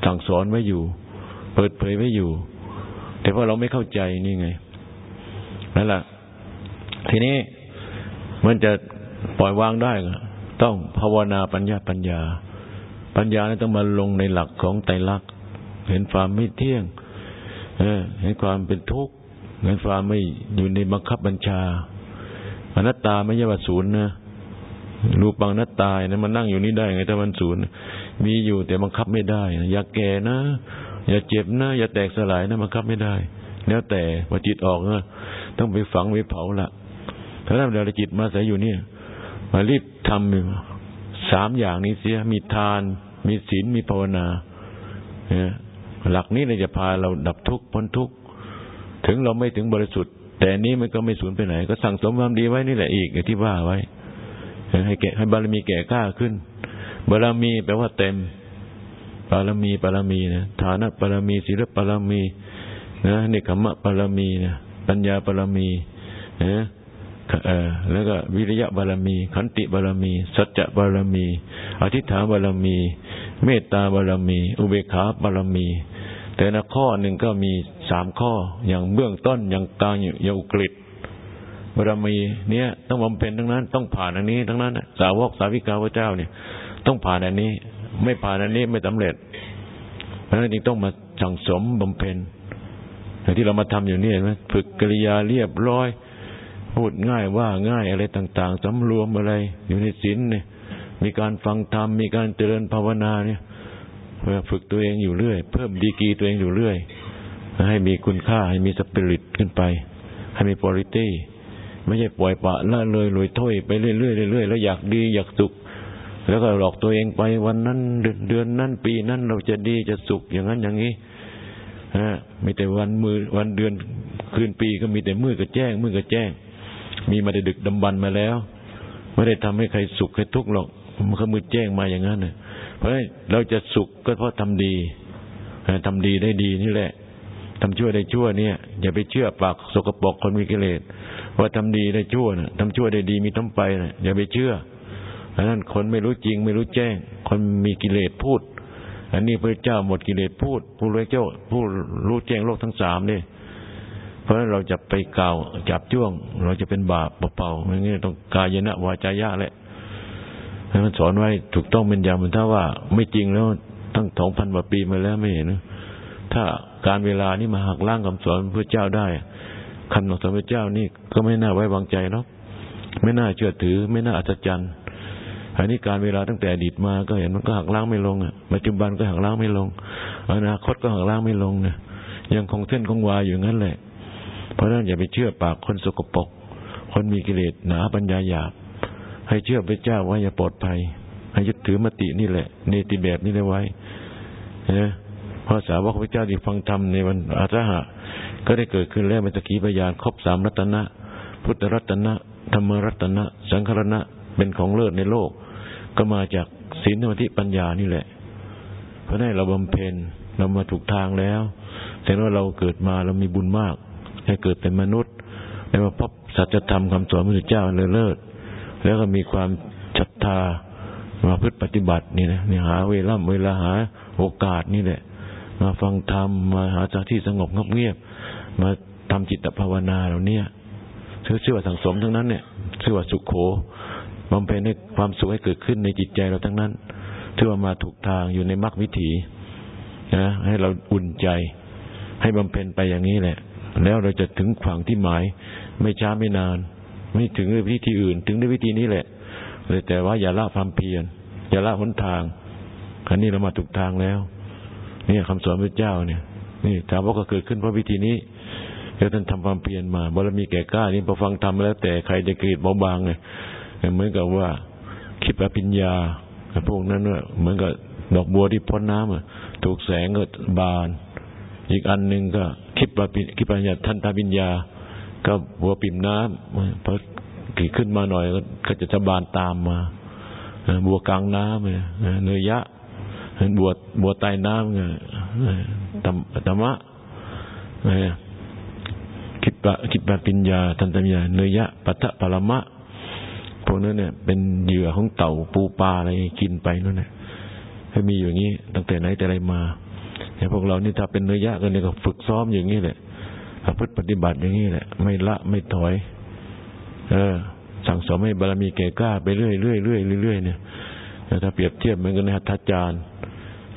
S1: สั่งสอนไว้อยู่ เปิดเผยไว้อยู่ แต่ว่าเราไม่เข้าใจนี่ไงนั่นแหละทีนี้มันจะปล่อยวางได้ต้องภาวนาปัญญาปัญญา ปัญญาเนี่ยต้องมาลงในหลักของไตรลักษณ์เห็นความไม่เที่ยง เออเห็นความเป็นทุกข์เห็นความไม่อยู่ในบังคับบัญชาอนัตตาไม่ใช่ว่าศูนย์นะรูปังนัตตายนะมันนั่งอยู่นี่ได้ไงถ้ามันศูนย์ มีอยู่แต่บังคับไม่ได้นะอย่าแก่นะ อย่าเจ็บนะ อย่าแตกสลายนะบังคับไม่ได้ แล้วแต่พอจิตออกนะต้องไปฝังไปเผาละถ้าเราจิตมาใส่อยู่เนี่ยมารีบทำสามอย่างนี้เสีย มีทาน มีศีลมีภาวนาหลักนี้เลยจะพาเราดับทุกข์พ้นทุกข์ถึงเราไม่ถึงบริสุทธิ์ แต่นี้มันก็ไม่สูญไปไหน ก็สั่งสมความดีไว้นี่แหละอีกที่ว่าไว้ให้แก่ให้บารมีแก่กล้าขึ้น บารมีแปลว่าเต็มบารมีบารมีนะฐานะบารมีศีลบารมีนะเนคขมะบารมีนะปัญญาบารมีนะแล้วก็วิริยะบารมี ขันติบารมี สัจจะบารมี อธิษฐานบารมี เมตตาบารมี อุเบกขาบารมี แต่ละข้อหนึ่งก็มีสามข้ออย่างเบื้องต้นอย่างกลางอย่างอุกฤษบารมี เนี่ยต้องบำเพ็ญทั้งนั้น ต้องผ่านอันนี้ ทั้งนั้นสาวกสาวิกาพระเจ้าเนี่ย ต้องผ่านอันนี้ ไม่ผ่านอันนี้ไม่สำเร็จ เพราะฉะนั้นจึงต้องมาสั่งสมบำเพ็ญที่เรามาทำอยู่นี่เห็นไหมฝึกกิริยาเรียบร้อย พูดง่ายว่าง่ายอะไรต่าง ๆสำรวมอะไร อยู่ในศีลเนี่ย มีการฟังธรรมมีการเจริญภาวนาเนี่ยเพื่อฝึกตัวเองอยู่เรื่อย เพิ่มดีกีตัวเองอยู่เรื่อย ให้มีคุณค่าให้มีสปิริตขึ้นไป ให้มีปริตี้ไม่ใช่ปล่อยปะละเลยลอยถ้อยไปเรื่อยๆเรื่อยๆแล้วอยากดีอยากสุข แล้วก็หลอกตัวเองไปวันนั้นเดือนนั้นปีนั้นเราจะดีจะสุขอย่างนั้นอย่างนี้ฮะมีแต่วันมือวันเดือนคืนปีก็มีแต่มือกับแจ้งมือกับแจ้ง มีมาได้ดึกดำบรรมาแล้ว ไม่ได้ทำให้ใครสุขให้ทุกข์หรอกมันก็มือแจ้งมาอย่างนั้นเน่ยเพราะเราจะสุขก็เพราะทำดีทำดีได้ดีนี่แหละทำชั่วได้ชั่วเนี่ย อย่าไปเชื่อปากสกปรกคนมีกิเลสว่าทำดีได้ชั่วนะทำชั่วได้ดีมีทั้งไปนะอย่าไปเชื่อ เพราะนั้นคนไม่รู้จริงไม่รู้แจ้ง คนมีกิเลสพูด อันนี้พระเจ้าหมดกิเลสพูด ผู้รู้เจ้า ผู้รู้แจ้งโลกทั้งสามเนี่ยเพราะฉะนั้นเราจะไปกล่าวจับจ้วง เราจะเป็นบาปเปล่าๆอย่างนี้ต้องกายนะวาจายะแหละมันสอนไว้ถูกต้องเป็นยามันถ้าว่าไม่จริงแล้วตั้งสองพันกว่าปีมาแล้วไม่เห็นถ้าการเวลานี่มาหักล้างคำสอนพระเจ้าได้คำของพระเจ้านี่ก็ไม่น่าไว้วางใจหรอกไม่น่าเชื่อถือ ไม่น่าอัศจรรย์ อันนี้การเวลาตั้งแต่อดีตมาก็เห็นมันก็หักล้างไม่ลงอะปัจจุบันก็หักล้างไม่ลง อนาคตก็หักล้างไม่ลงเนี่ยยังคงเส้นคงวาอยู่งั้นแหละ เพราะนั้นอย่าไปเชื่อปากคนสกปรกคนมีกิเลสหนาปัญญาหยาบ ให้เชื่อพระเจ้าว่าอย่าปลอดภัย ให้ยึดถือมตินี่แหละเนติแบบนี้เลยไว้นะพระสาวกพระเจ้าที่ฟังธรรมในวันอาสาหะ ก็ได้เกิดขึ้นแล้วมันตะกี้พยานครบสามรัตนะ พุทธรัตนะ ธรรมรัตนะ สังฆรณะ เป็นของเลิศในโลก ก็มาจากศีลธรรมทิปัญญานี่แหละ เพราะนั้นเราบำเพ็ญเรามาถูกทางแล้ว แต่ว่าเราเกิดมาเรามีบุญมากให้เกิดเป็นมนุษย์ได้มาพบสัจธรรมคำสอนพระพุทธเจ้าเลอเลิศ แล้วก็มีความศรัทธามาพึ่งปฏิบัตินี่นะนี่หาเวลาเวลาหาโอกาสนี่แหละ มาฟังธรรมมาหาสถานที่สงบเงียบ มาทำจิตภาวนาเหล่านี้ชื่อว่าสังสมทั้งนั้นเนี่ยชื่อว่าสุขโข บำเพ็ญให้ความสุขให้เกิดขึ้นในจิตใจเราทั้งนั้นชื่อว่ามาถูกทางอยู่ในมรรควิถีนะให้เราอุ่นใจ ให้บำเพ็ญไปอย่างนี้แหละ แล้วเราจะถึงฝั่งที่หมาย ไม่ช้าไม่นาน ไม่ถึงด้วยวิธีอื่น ถึงด้วยวิธีนี้แหละเลยแต่ว่าอย่าละความเพียรอย่าละหนทางอันนี้เรามาถูกทางแล้วนี่คำสอนพระเจ้าเนี่ย นี่ถามว่าก็เกิดขึ้นเพราะวิธีนี้แล้วท่านทำความเพียรมาบารมีแก่กล้านี่พอฟังทำแล้ว แต่ใครจะกรีดเบาบางเลย เหมือนกับว่าคิดปัญญาพวกนั้นเหมือนกับดอกบัวที่พ้นน้ำถูกแสงก็บาน อีกอันหนึ่งก็คิดว่าคิดปัญญาทันตาปัญญา ก็บัวปิ่มน้ำพอขี่ขึ้นมาหน่อยก็จะสบานตามมาบัวกลางน้ำเนยยะบัวบัวใต้น้ำไงธรรมะคิดปะคิดปะปัญญาทันตปัญญาเนยยะปัตตะปรมะ พวกนั้นเนี่ย เป็นเหยื่อของเต่าปูปลาอะไรกินไปนั่นแหละให้มีอย่างนี้ ตั้งแต่ไหนแต่ไรมาแต่พวกเรานี่ถ้าเป็นเนื้อยะกันเนี่ยก็ฝึกซ้อมอย่างนี้แหละประพฤติปฏิบัติอย่างนี้แหละ ไม่ละไม่ถอย เออ สั่งสมให้บารมีแก่กล้าไปเรื่อยเรื่อยเรื่อยเรื่อยเนี่ยแต่ถ้าเปรียบเทียบเหมือนกันในหัตถจารย์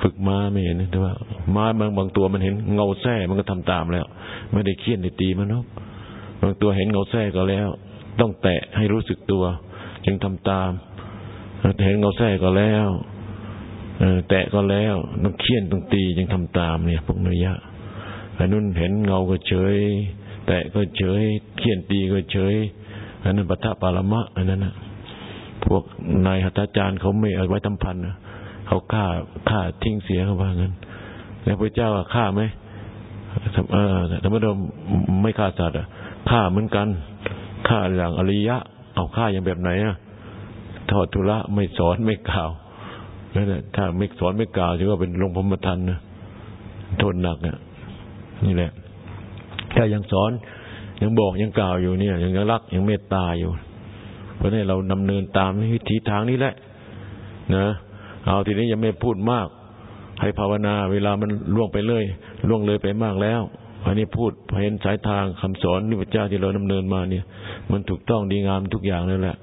S1: ฝึกม้าไม่เห็นแต่ว่าม้าบางบางตัวมันเห็นเงาแท้มันก็ทำตามแล้ว ไม่ได้เคี่ยนได้ตีมันนาะบางตัวเห็นเงาแท้ก็แล้ว ต้องแตะให้รู้สึกตัว จึงทำตามเห็นเงาแท้ก็แล้วแตะก็แล้วต้องเคี่ยนต้องตีจึงทำตามเนี่ยพวกนิยะอันนู้นเห็นเงาก็เฉย แตะก็เฉยเคี่ยนตีก็เฉยอันนั้นปัทปารมะอันนั้นนะพวกนายหัตถจารย์เขาไม่เอาไว้ทำพันนะเขาฆ่าฆ่าทิ้งเสียเขาว่างั้น แล้วพระเจ้าฆ่าไหมเออธรรมดาไม่ฆ่าสัตว์อะฆ่าเหมือนกันฆ่าอย่างอริยะ เอาฆ่าอย่างแบบไหนอะทอดทุระไม่สอนไม่กล่าวนั่นแหละถ้าไม่สอนไม่กล่าวถือว่าเป็นลงพมทันนะทษหนักเนี่ยนี่แหละ ถ้ายังสอนยังบอกยังกล่าวอยู่เนี่ย ยังรักยังเมตตาอยู่ เพราะนี่เราดำเนินตามวิถีทางนี้แหละ นะเอาทีนี้ยังไม่พูดมาก ให้ภาวนา เวลามันล่วงไปเลยล่วงเลยไปมากแล้ว อันนี้พูดเห็นสายทางคำสอนนิพพเจ้าที่เราดำเนินมาเนี่ย มันถูกต้องดีงามทุกอย่างนั่นแหละ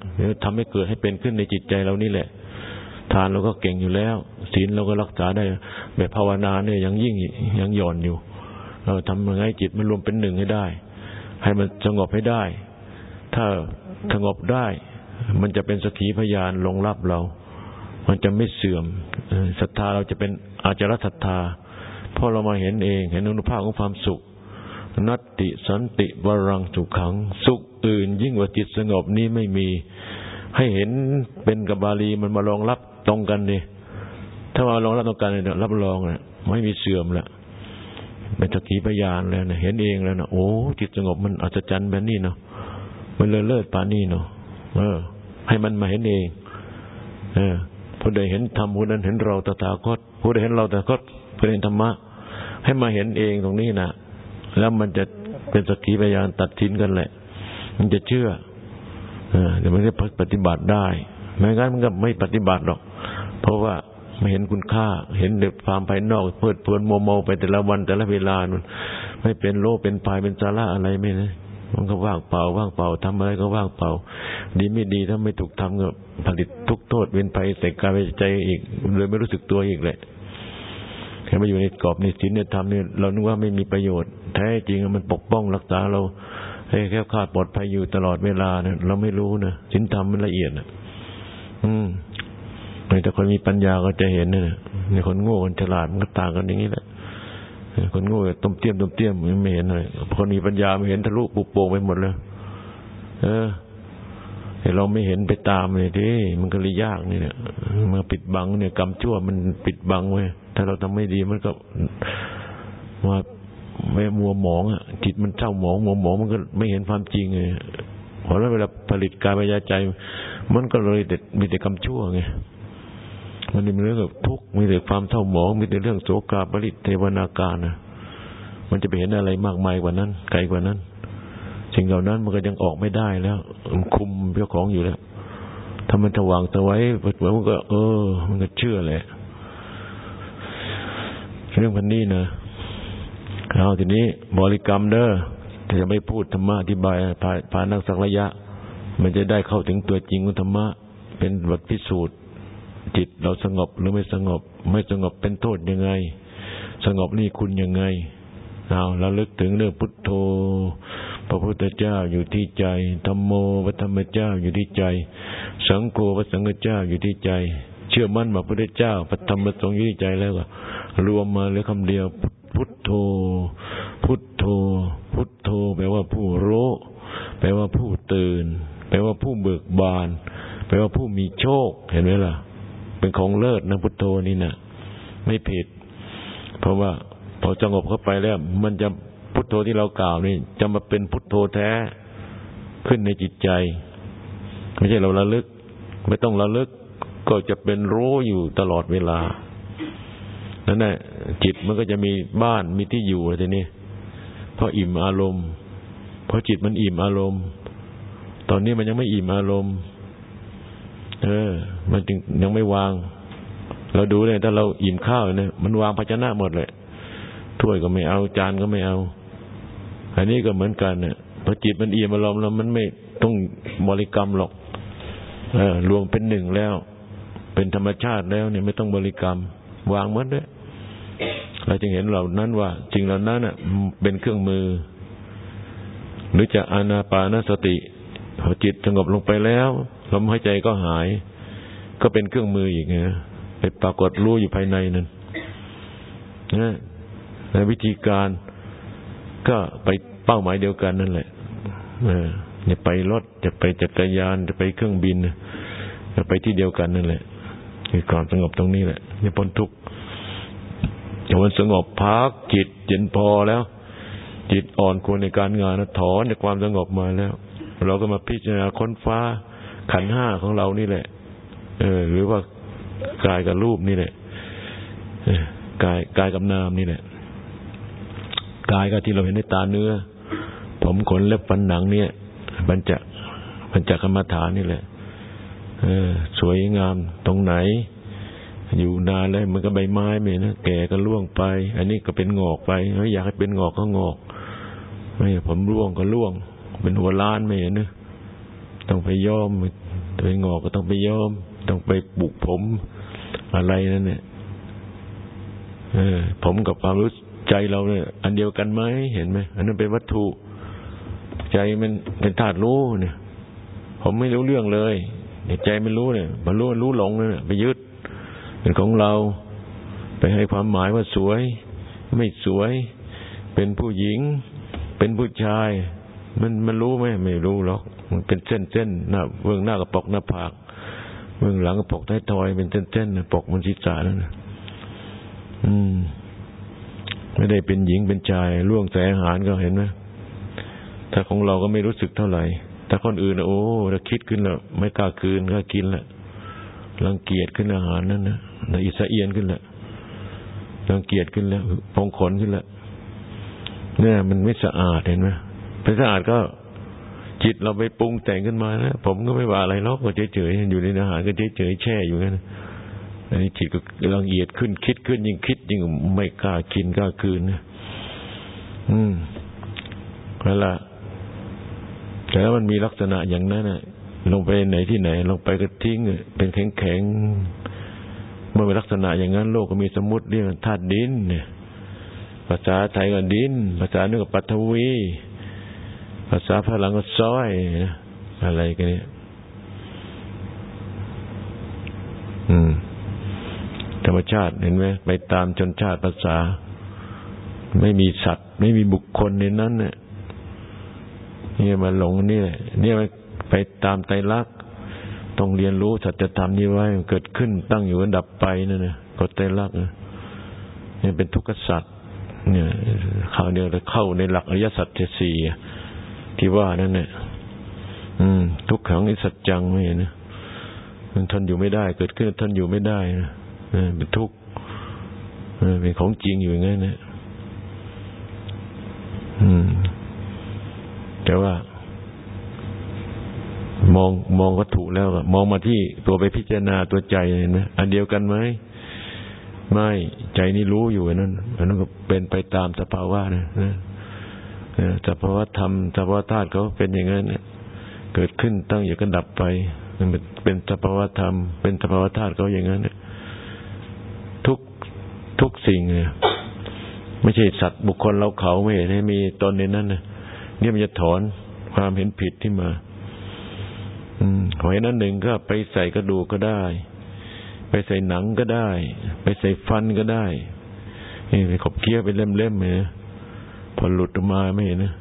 S1: ทำให้เกิดให้เป็นขึ้นในจิตใจเรานี่แหละ ทานเราก็เก่งอยู่แล้วศีลเราก็รักษาได้แบบภาวนาเนี่ยยังยิ่งยังหย่อนอยู่ เราทำยังไงจิตมันรวมเป็นหนึ่งให้ได้ ให้มันสงบให้ได้ ถ้าสงบได้ มันจะเป็นสถีพยานลงรับเรา มันจะไม่เสื่อมศรัทธาเราจะเป็นอาจารศรัทธา พอเรามาเห็นเอง เห็นอนุภาพของความสุข นัตติสันติวรังสุขขัง สุขอื่น ยิ่งกว่าจิตสงบนี้ไม่มี ให้เห็นเป็นกับบาลีมันมารองรับตรงกันดิถ้ามารองรับตรงกันเนี่ยรับรองเนี่ยไม่มีเสื่อมละเป็นตะกี้พยานแล้วนะเห็นเองแล้วนะโอ้จิตสงบมันอัศจรรย์แบบนี้เนาะมันเลยเลิศปานี่เนาะเออ ให้มันมาเห็นเอง เออผู้ใดเห็นธรรมผู้นั้นเห็นเราตถาคตผู้ใดเห็นเราตถาคตผู้ใดเห็นธรรมะ ให้มาเห็นเองตรงนี้นะแล้วมันจะเป็นสกีพยานตัดสินกันแหละ มันจะเชื่อเดี๋ยวมันจะปฏิบัติได้ไม่งั้นมันก็ไม่ปฏิบัติหรอก เพราะว่าไม่เห็นคุณค่า เห็นเด็กความภายนอกเพิดเพลินโมโมไปแต่ละวันแต่ละเวลานันไม่เป็นโลเป็นภายเป็นสาระอะไรไม่นะมันก็ว่างเปล่าว่างเปล่าทำอะไรก็ว่างเปล่า ดีไม่ดีถ้าไม่ถูกทำก็ผลิตทุกโทษเป็นภัยใส่กายใจอีก เลยไม่รู้สึกตัวอีกแหละ แค่มาอยู่ในกรอบในศีลในธรรมเนี่ยเรานึกว่าไม่มีประโยชน์ แท้จริงมันปกป้องรักษาเราให้แค่ขาดปลอดภัยอยู่ตลอดเวลาเนี่ยเราไม่รู้นะศีลธรรมมันละเอียดนะอืมแต่คนมีปัญญาก็จะเห็นนะในคนโง่คนฉลาดมันก็ต่างกันอย่างนี้แหละคนโง่ต้มเตี้ยมต้มเตี้ยมไม่เห็นเลยคนมีปัญญาไม่เห็นทะลุปุโป่งไปหมดเลยเออเราไม่เห็นไปตามเลยดิมันก็เลยยากนี่เนี่ยมาปิดบังเนี่ยกรรมชั่วมันปิดบังไว้ ถ้าเราทำไม่ดีมันก็มาไม่มัวหมองอะจิตมันเศร้าหมองมัวหมองมันก็ไม่เห็นความจริงไงพอแล้วเวลาผลิตกายวิญญาใจ มันก็เลยเด็ดมีแต่กรรมชั่วไงมันมีเรื่องแบบทุกข์มีแต่ความเศร้าหมอง มีแต่เรื่องโศกาบริเทวนาการนะมันจะไปเห็นอะไรมากมายกว่านั้น ไกลกว่านั้น สิ่งเหล่านั้นมันก็ยังออกไม่ได้แล้วมันคุมเจ้าของอยู่แล้วถ้ามันถว่างตะไว้เปิดมันก็ เออ มันก็เชื่อแหละ เรื่องพันนี้นะเอาทีนี้บริกรรมเด้อจะไม่พูดธรรมะอธิบายผ่านนักสักระยะ มันจะได้เข้าถึงตัวจริงของธรรมะ เป็นบทพิสูจน์ จิตเราสงบหรือไม่สงบ ไม่สงบเป็นโทษยังไง สงบนี่คุณยังไงเอาเราลึกถึงเรื่องพุทโธ พระพุทธเจ้าอยู่ที่ใจธรรมโมพระธรรมเจ้าอยู่ที่ใจ สังโฆพระสังฆเจ้าอยู่ที่ใจ เชื่อมั่นว่าพระพุทธเจ้าพระธรรมพระสงฆ์อยู่ที่ใจแล้วก็ รวมมาเหลือคำเดียว พุทโธ พุทโธ พุทโธ แปลว่าผู้รู้ แปลว่าผู้ตื่น แปลว่าผู้เบิกบาน แปลว่าผู้มีโชค เห็นไหมล่ะ เป็นของเลิศนะพุทโธนี่นะไม่ผิด เพราะว่าพอสงบเข้าไปแล้ว มันจะพุทโธที่เรากล่าวนี่ จะมาเป็นพุทโธแท้ขึ้นในจิตใจ ไม่ใช่เราระลึก ไม่ต้องระลึก ก็จะเป็นรู้อยู่ตลอดเวลา นั่นแหละจิตมันก็จะมีบ้านมีที่อยู่ทีนี้เพราะอิ่มอารมณ์ เพราะจิตมันอิ่มอารมณ์ ตอนนี้มันยังไม่อิ่มอารมณ์ เออ มันจึงยังไม่วาง เราดูเลยถ้าเราอิ่มข้าวเนี่ยมันวางภาชนะหมดเลยถ้วยก็ไม่เอาจานก็ไม่เอา อันนี้ก็เหมือนกันเนี่ยพอจิตมันอิ่มอารมณ์แล้วมันไม่ต้องบริกรรมหรอก เออรวมเป็นหนึ่งแล้ว เป็นธรรมชาติแล้วเนี่ยไม่ต้องบริกรรม วางหมด้วย เราจะเห็นเหล่านั้นว่าจริงเหล่านั้นเป็นเครื่องมือ หรือจะอานาปานสติพอจิตสงบลงไปแล้วลมหายใจก็หาย ก็เป็นเครื่องมืออีกนะไปปรากฏรู้อยู่ภายในนั้นนะในวิธีการก็ไปเป้าหมายเดียวกันนั่นแหละจะไปรถจะไปจักรยานจะไปเครื่องบินจะไปที่เดียวกันนั่นแหละคือความสงบตรงนี้แหละจะพ้นทุกข์ จนสงบพักจิตเย็นพอแล้ว จิตอ่อนควรในการงานถอนจากความสงบมาแล้ว เราก็มาพิจารณาค้นฟ้า ขันห้าของเรานี่แหละ เออ หรือว่ากายกับรูปนี่แหละกายกายกับนามนี่แหละกายก็ที่เราเห็นในตาเนื้อ ผมขนเล็บฟันหนังเนี่ยบัญจะบัญจะกรรมฐานนี่แหละเออ สวยงามตรงไหน อยู่นานแล้วมันก็ใบไม้ไม่นะแก่ก็ล่วงไป อันนี้ก็เป็นงอกไปไม่อยากให้เป็นงอกก็งอกไม่ผมร่วงก็ร่วง เป็นหัวล้านไม่เห็นนะต้องไปย้อมไปงอกก็ต้องไปย้อม ต้องไปบุกผมอะไรนั่นเนี่ยเออ ผมกับความรู้ใจเราเนี่ย อันเดียวกันไหมเห็นไหมอันนั้นเป็นวัตถุใจมันเป็นธาตุรู้เนี่ย ผมไม่รู้เรื่องเลยใจไม่รู้เนี่ยมันรู้รู้หลงเนี่ยไปยึด เป็นของเราไปให้ความหมายว่าสวย ไม่สวย เป็นผู้หญิง เป็นผู้ชาย มันมันรู้ไหมไม่รู้หรอก มันเป็นเส้นเส้นหน้าเบื้องหน้ากระปกหน้าผากเบื้องหลังกระปกท้ายทอยเป็นเส้นเส้นปกมันศีรษะนั่นอืม ไม่ได้เป็นหญิงเป็นชายล่วงแสอาหารก็เห็นไหมถ้าของเราก็ไม่รู้สึกเท่าไหร่ถ้าคนอื่นโอ้ถ้าคิดขึ้นแล้วไม่กล้าคืนก็กินละรังเกียจขึ้นอาหารนั่นนะ ละอิสเอียนขึ้นและรังเกียจขึ้นแล้วพองขนขึ้นและเนี่ยมันไม่สะอาดเห็นไหมไม่สะอาดก็จิตเราไปปรุงแต่งขึ้นมานะผมก็ไม่ว่าอะไรหรอกก็เฉยๆอยู่ในอาหารก็เฉยๆแช่อยู่งั้นอันนี้จิตก็ลังเอียดขึ้นคิดขึ้นยิ่งคิดยิ่งไม่กล้ากินกล้าคืนนะอืมแล้วล่ะแต่แล้วมันมีลักษณะอย่างนั้นน่ะลงไปไหนที่ไหน ลงไปก็ทิ้งเป็นแข็งแข็ง เมื่อเป็นลักษณะอย่างนั้นโลกก็มีสมมติเรียกธาตุดินเนี่ยภาษาไทยก็ดิน ภาษาเนื้อก็ปัทวี ภาษาพลังก็ซ้อยอะไรกันเนี่ยอืม ธรรมชาติเห็นไหมไปตามชนชาติภาษา ไม่มีสัตว์ ไม่มีบุคคลในนั้นเนี่ยนี่มาหลงนี่แหละนี่ไปไปตามไตรลักษณ์ ต้องเรียนรู้สัจธรรมนี้ไว้เกิดขึ้นตั้งอยู่ระดับไปนั่นนะกฎไตรลักษณ์นี่เป็นทุกข์สัตว์เนี่ยข่าวเดียวเข้าในหลักอริยสัจสี่ที่ว่านั่นเนี่ยอืม ทุกขังอิสัจจังไม่เห็นนะมันทนอยู่ไม่ได้ เกิดขึ้นทนอยู่ไม่ได้นะเป็นทุกข์เป็นของจริงอยู่อย่างนั้นนะแต่ว่า มองมองวัตถุแล้วมองมาที่ตัวไปพิจารณาตัวใจเห็นไหมอันเดียวกันไหมไม่ใจนี่รู้อยู่นั่นอันนั้นก็เป็นไปตามสภาวะนะนะสภาวะธรรมสภาวะธาตุเขาเป็นอย่างนั้นเกิดขึ้นตั้งอยู่กันดับไปมันเป็นสภาวะธรรม เป็นสภาวะธาตุเขาอย่างนั้นเนี่ยทุกสิ่งเนี่ยไม่ใช่สัตว์บุคคลเราเขาไม่เห็นให้มีตนในนั้นนะเนี่ยมันจะถอนความเห็นผิดที่มา หอยนั้นหนึ่งก็ไปใส่กระดูกก็ได้ ไปใส่หนังก็ได้ ไปใส่ฟันก็ได้นี่ไปขบเคี้ยวเป็นเล่มๆเลยพอหลุดออกมาไม่เห็นนะ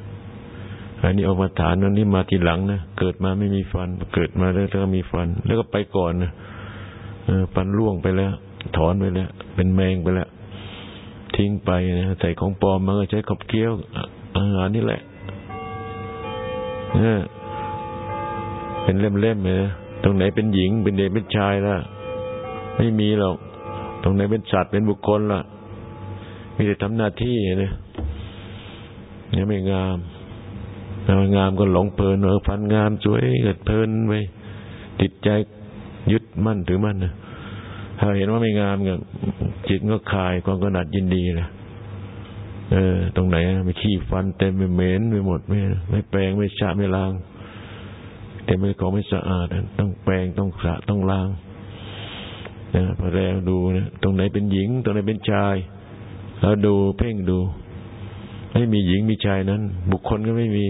S1: อันนี้เอามาฐานนั้นนี่มาทีหลังนะเกิดมาไม่มีฟัน เกิดมาแล้วก็มีฟัน แล้วก็ไปก่อนนะฟันร่วงไปแล้ว ถอนไปแล้ว เป็นแมงไปแล้ว ทิ้งไปนะใส่ของปลอมมันก็ใช้ขบเคี้ยวอาหารนี่แหละเนี่ย เป็นเล่มๆเลยตรงไหนเป็นหญิงเป็นเด็กเป็นชายล่ะ ไม่มีหรอก ตรงไหนเป็นสัตว์เป็นบุคคลล่ะ มีแต่ทำหน้าที่เนี่ยเนี่ไม่งามถ้างามก็หลงเพลินเออฟันงามสวยเกิดเพลินไปติดใจยึดมั่นถือมั่นนะถ้าเห็นว่าไม่งามเนี่ยจิตก็คลายความกนัดยินดีนะเออ ตรงไหนไม่ขี้ฟันเต็มไปเหม็นไปหมดไม่ไม่แปรงไม่ชะไม่ล้าง เต็มไปของไม่สะอาดต้องแปรงต้องสระต้องล้างนะพอแล้วดูนะตรงไหนเป็นหญิง ตรงไหนเป็นชาย แล้วดูเพ่งดู ไม่มีหญิงมีชายนั้น บุคคลก็ไม่มี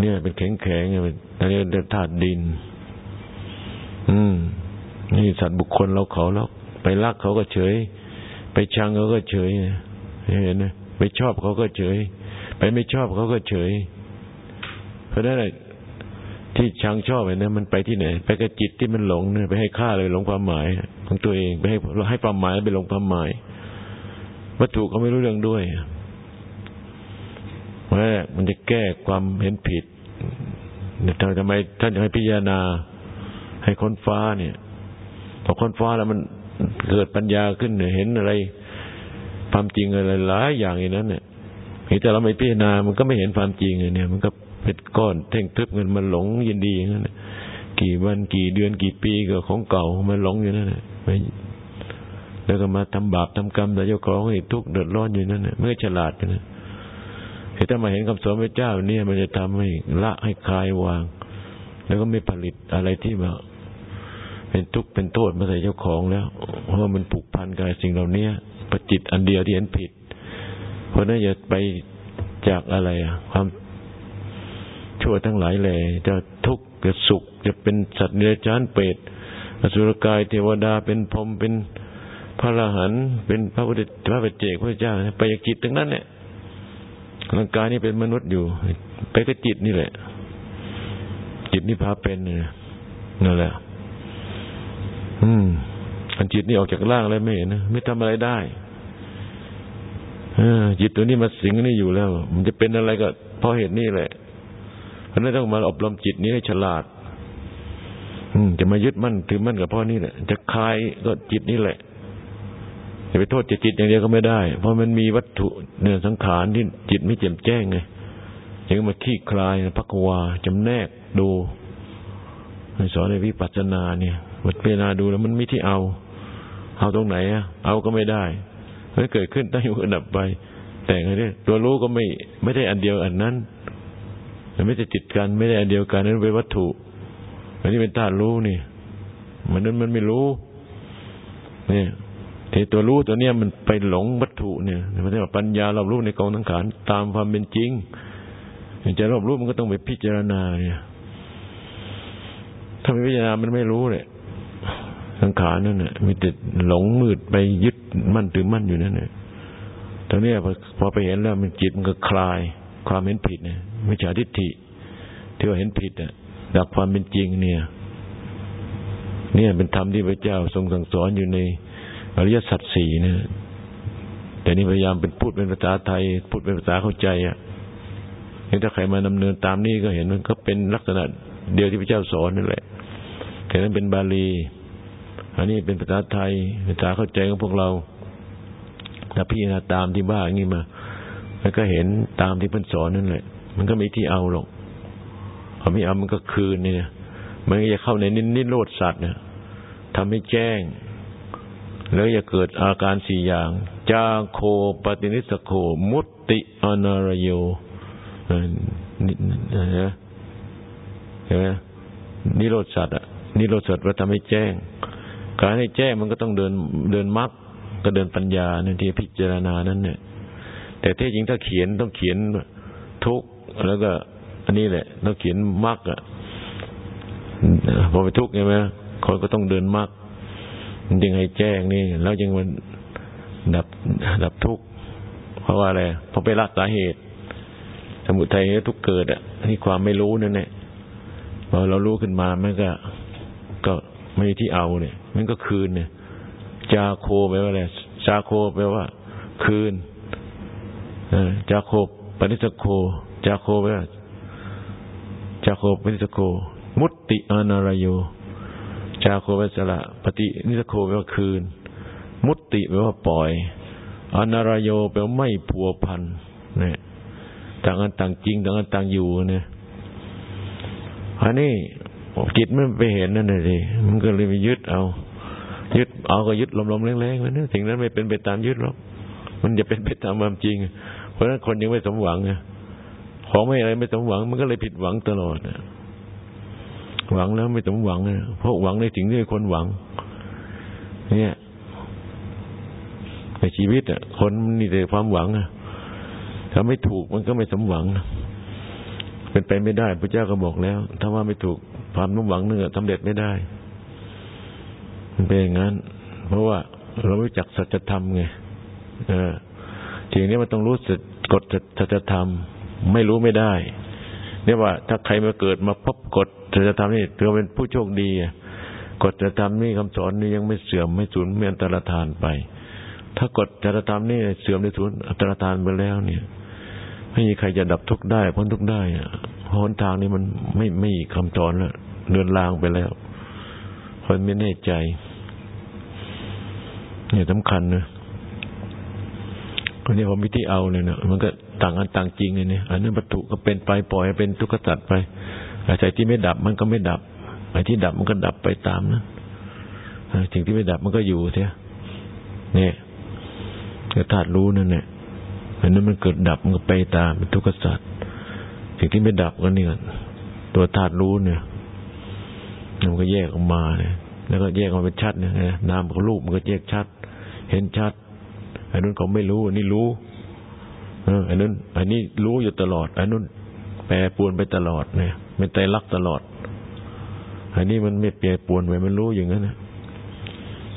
S1: เนี่ย เป็นแข็งแข็งเนี่ยอันนี้เรียกธาตุดิน อืมนี่สัตว์บุคคลเราเขาแล้วไปรักเขาก็เฉย ไปชังเขาก็เฉยเห็นไหมไปชอบเขาก็เฉย ไปไม่ชอบเขาก็เฉย เพราะนั้น ที่ชังชอบเนี่ยมันไปที่ไหน ไปกับจิตที่มันหลงเนี่ยไปให้ค่าเลยหลงความหมาย ของตัวเองไปให้เราให้ความหมายไปหลงความหมายวัตถุก็ไม่รู้เรื่องด้วยเพราะมันจะแก้ความเห็นผิดทำไมท่านจะให้พิจารณา ให้ค้นฟ้าเนี่ยพอค้นฟ้าแล้วมันเกิดปัญญาขึ้นเนี่ยเห็นอะไร ความจริงอะไรหลายอย่างอย่างนั้นเนี่ยแต่เราไม่พิจารณา มันก็ไม่เห็นความจริงเลยเนี่ย มันก็ เป็นก้อนเท่งทึบเงินมันหลงยินดีอย่างนั้นกี่วันกี่เดือนกี่ปีก็ของเก่ามันหลงอยู่นั่นแหละแล้วก็มาทำบาปทำกรรมแต่เจ้าของให้ทุกข์เดือดร้อนอยู่นั่นแหละไม่ฉลาดนะเห็นถ้ามาเห็นคำสอนพระเจ้า เนี่ย มันจะทำให้ละให้คลายวาง แล้วก็ไม่ผลิตอะไรที่มาเป็นทุกข์เป็นโทษมาใส่เจ้าของแล้ว เพราะมันผูกพันกับสิ่งเหล่านี้ประจิตอันเดียวที่เห็นผิด เพราะนั้นอย่าไปจากอะไรอะความ ชั่วทั้งหลายแหล่จะทุกข์จะสุข จะเป็นสัตว์เนื้อจานเปรตอสุรกายเทวดาเป็นพรหมเป็นพระอรหันต์เป็นพระพุทธพระเจกพระเจ้าไปกิจทั้งนั้นเนี่ยร่างกายนี่เป็นมนุษย์อยู่ ไปก็จิตนี่แหละ จิตนี่พาเป็นนี่ยนั่นแหละ อืมอันจิตนี่ออกจากร่างแล้วไม่เห็นนะไม่ทำอะไรได้จิตตัวนี้มาสิงนี่อยู่แล้ว มันจะเป็นอะไรก็เพราะเหตุนี้แหละ ราะนั้นต้องมาอบรมจิตนี้ให้ฉลาด อืจะมายึดมั่นถือมั่นกับพ่อนี่แหละ จะคลายก็จิตนี่แหละจะไปโทษจิตจิตอย่างเดียวก็ไม่ได้ เพราะมันมีวัตถุเนี่ยสังขารที่จิตไม่แจ่มแจ้งไงยังมาขี้คลายพักวาจำแนกดูสอนในวิปัสสนาเนี่ยวัดเปนาดูแล้วมันไม่ที่เอา เอาตรงไหนอะเอาก็ไม่ได้มันเกิดขึ้นตั้งอยู่ดับไป แต่ไงเนี่ยตัวรู้ก็ไม่ไม่ได้อันเดียวอันนั้น มันไม่ได้จิตกันไม่ได้อันเดียวกันนั้นเป็นวัตถุอันนี้เป็นธาตุรู้นี่มันนั้นมันไม่รู้เนี่ยแต่ตัวรู้ตัวเนี้ยมันไปหลงวัตถุเนี่ยมันเรียกว่าปัญญาเรารู้ในกองทั้งขานตามความเป็นจริงจะรอบรู้มันก็ต้องไปพิจารณาเนี่ย ถ้าไม่พิจารณามันไม่รู้เลยสังขารนั่นน่ะมีแต่หลงมืดไปยึดมั่นถือมั่นอยู่นั่นน่ะตอนนี้พอไปเห็นแล้วมันจิตมันก็คลายความเห็นผิดเนี่ย ม่ใช่ทิฏฐิที่ว่าเห็นผิดอะดักความเป็นจริงเนี่ย เนี่ยเป็นธรรมที่พระเจ้าทรงสั่งสอนอยู่ในอริยสัจสี่เนี่ยแต่นี่พยายามเป็นพูดเป็นภาษาไทย พูดเป็นภาษาเข้าใจอะถ้าใครมาดำเนินตามนี้ก็เห็นมันก็เป็นลักษณะเดียวที่พระเจ้าสอนนั่นแหละ แต่นั้นเป็นบาลี อันนี้เป็นภาษาไทย ภาษาเข้าใจของพวกเราถ้าพี่นาตามที่บ้าอย่างนี้มา แล้วก็เห็นตามที่เพิ่นสอนนั่นแหละ มันก็ไม่ที่เอาหรอกพอไม่เอามันก็คืนเนี่ย มันก็จะเข้าในนินิโรธสัตว์เนี่ยทำให้แจ้ง แล้วจะเกิดอาการสี่อย่าง จาโคปฏินิสโค มุตติอนารโยนี่นะเห็นไหมนิโรธสัตว์อะนิโรธสัตว์เราทำให้แจ้ง การให้แจ้งมันก็ต้องเดินเดินมรรคก็เดินปัญญาในที่พิจารณานั้นเนี่ยแต่ที่จริงถ้าเขียนต้องเขียนทุก แล้วก็อันนี้แหละต้องเขียนมรรคอะพอไปทุกใช่ไหมคนก็ต้องเดินมรรคมันจึงให้แจ้งนี่ แล้วยังมันดับดับทุกข์เพราะว่าอะไรเพราะไปละสาเหตุ สมุทัยทุกข์เกิดอะนี่ความไม่รู้นั่นแหละพอเรารู้ขึ้นมามันก็ ก็ไม่ที่เอาเนี่ย มันก็คืนเนี่ยจาโคแปลว่าอะไรจาโคแปลว่า คืนจาโคปนิสโค จาโคแปลว่าจาโค ปฏินิสสัคโค มุตติอนาลโย จาโคแปลสละปฏินิสสัคโคแปลว่าคืน มุตติแปลว่าปล่อยอนารโยแปลว่าไม่ผัวพันเนี่ยต่างกันต่างจริงต่างกันต่างอยู่เนี่ยอันนี้จิตมันไปเห็นนั่นเลยมันก็เลยไปยึดเอา ยึดเอาก็ยึดลมๆแรงๆไปนะสิ่งนั้นไม่เป็นไปตามยึดหรอกมันจะเป็นไปตามความจริง เพราะฉะนั้นคนยังไม่สมหวังไง ของไม่อะไรไม่สมหวัง มันก็เลยผิดหวังตลอดหวังแล้วไม่สมหวังเพราะหวังในสิ่งที่คนหวัง เนี่ยในชีวิตอะ คนนี่แต่ความหวังอะถ้าไม่ถูกมันก็ไม่สมหวัง เป็นไปไม่ได้พระเจ้าก็บอกแล้ว ถ้าว่าไม่ถูกความนุ่มหวังเนื้อสำเร็จไม่ได้ มันเป็นอย่างนั้น เพราะว่าเรารู้จักสัจธรรมไงเออทีนี้มันต้องรู้สึกกฎสัจธรรม ไม่รู้ไม่ได้เนี่ยว่าถ้าใครมาเกิดมาพบกฎสัจธรรมนี่ถือเป็นผู้โชคดีกฎสัจธรรมนี่คำสอนนี่ยังไม่เสื่อมไม่สูญไม่อันตรธานไป ถ้ากฎสัจธรรมนี่เสื่อมในสูญอันตรธานไปแล้วเนี่ยไม่มีใครจะดับทุกข์ได้พ้นทุกข์ได้อะหนทางนี้มันไม่ไม่คำสอนแล้วเดินลางไปแล้วคนไม่แน่ใจเนี่ยสำคัญนะคนนี้ผมมีที่เอาเลยเนะมันก็ ต่างอันต่างจริงเลยเนี่ยอันนั้นวัตถุก็เป็นไปปล่อยเป็นทุกข์สัตว์ไปไอ้ที่ไม่ดับมันก็ไม่ดับไอ้ที่ดับมันก็ดับไปตามนะสิ่งที่ไม่ดับมันก็อยู่เถอะเนี่ยแต่ธาตุรู้นั่นเนี่ยอันนั้นมันเกิดดับมันก็ไปตามเป็นทุกข์สัตว์สิ่งที่ไม่ดับก็นี่ตัวธาตุรู้เนี่ยมันก็แยกออกมาเนี่ยแล้วก็แยกออกมาเป็นชัดเนี่ยน้ำกับรูปมันก็แยกชัด เห็นชัดอันนู้นเขาไม่รู้อันนี้รู้ อออันนู้นอันนี้รู้อยู่ตลอด อันนู้นแปรปวนไปตลอดเนี่ยเป็นใจรักตลอด อันนี้มันไม่เปลี่ยนปวนไปมันรู้อย่างนั้นนะ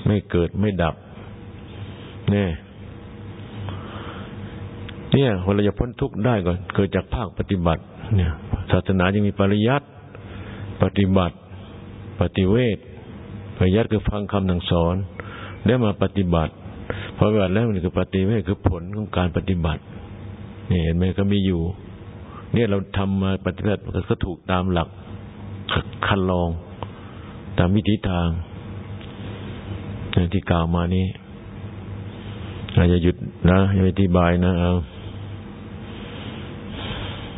S1: ไม่เกิดไม่ดับเนี่ยเนี่ยคนเราจะพ้นทุกข์ได้ก่อน เกิดจากภาคปฏิบัติ เนี่ยศาสนายังมีปริยัติปฏิบัติ ปฏิเวทปริยัติคือฟังคำสั่งสอน แล้วมาปฏิบัติพอปฏิบัติแล้วมันคือปฏิเวทคือผลของการปฏิบัติ นี่เห็นไหมก็มีอยู่ เนี่ยเราทำมาปฏิบัติก็ถูกตามหลักคันลอง ตามวิธีทางที่กล่าวมานี้เราจะหยุดนะอย่าอธิบายนะเอา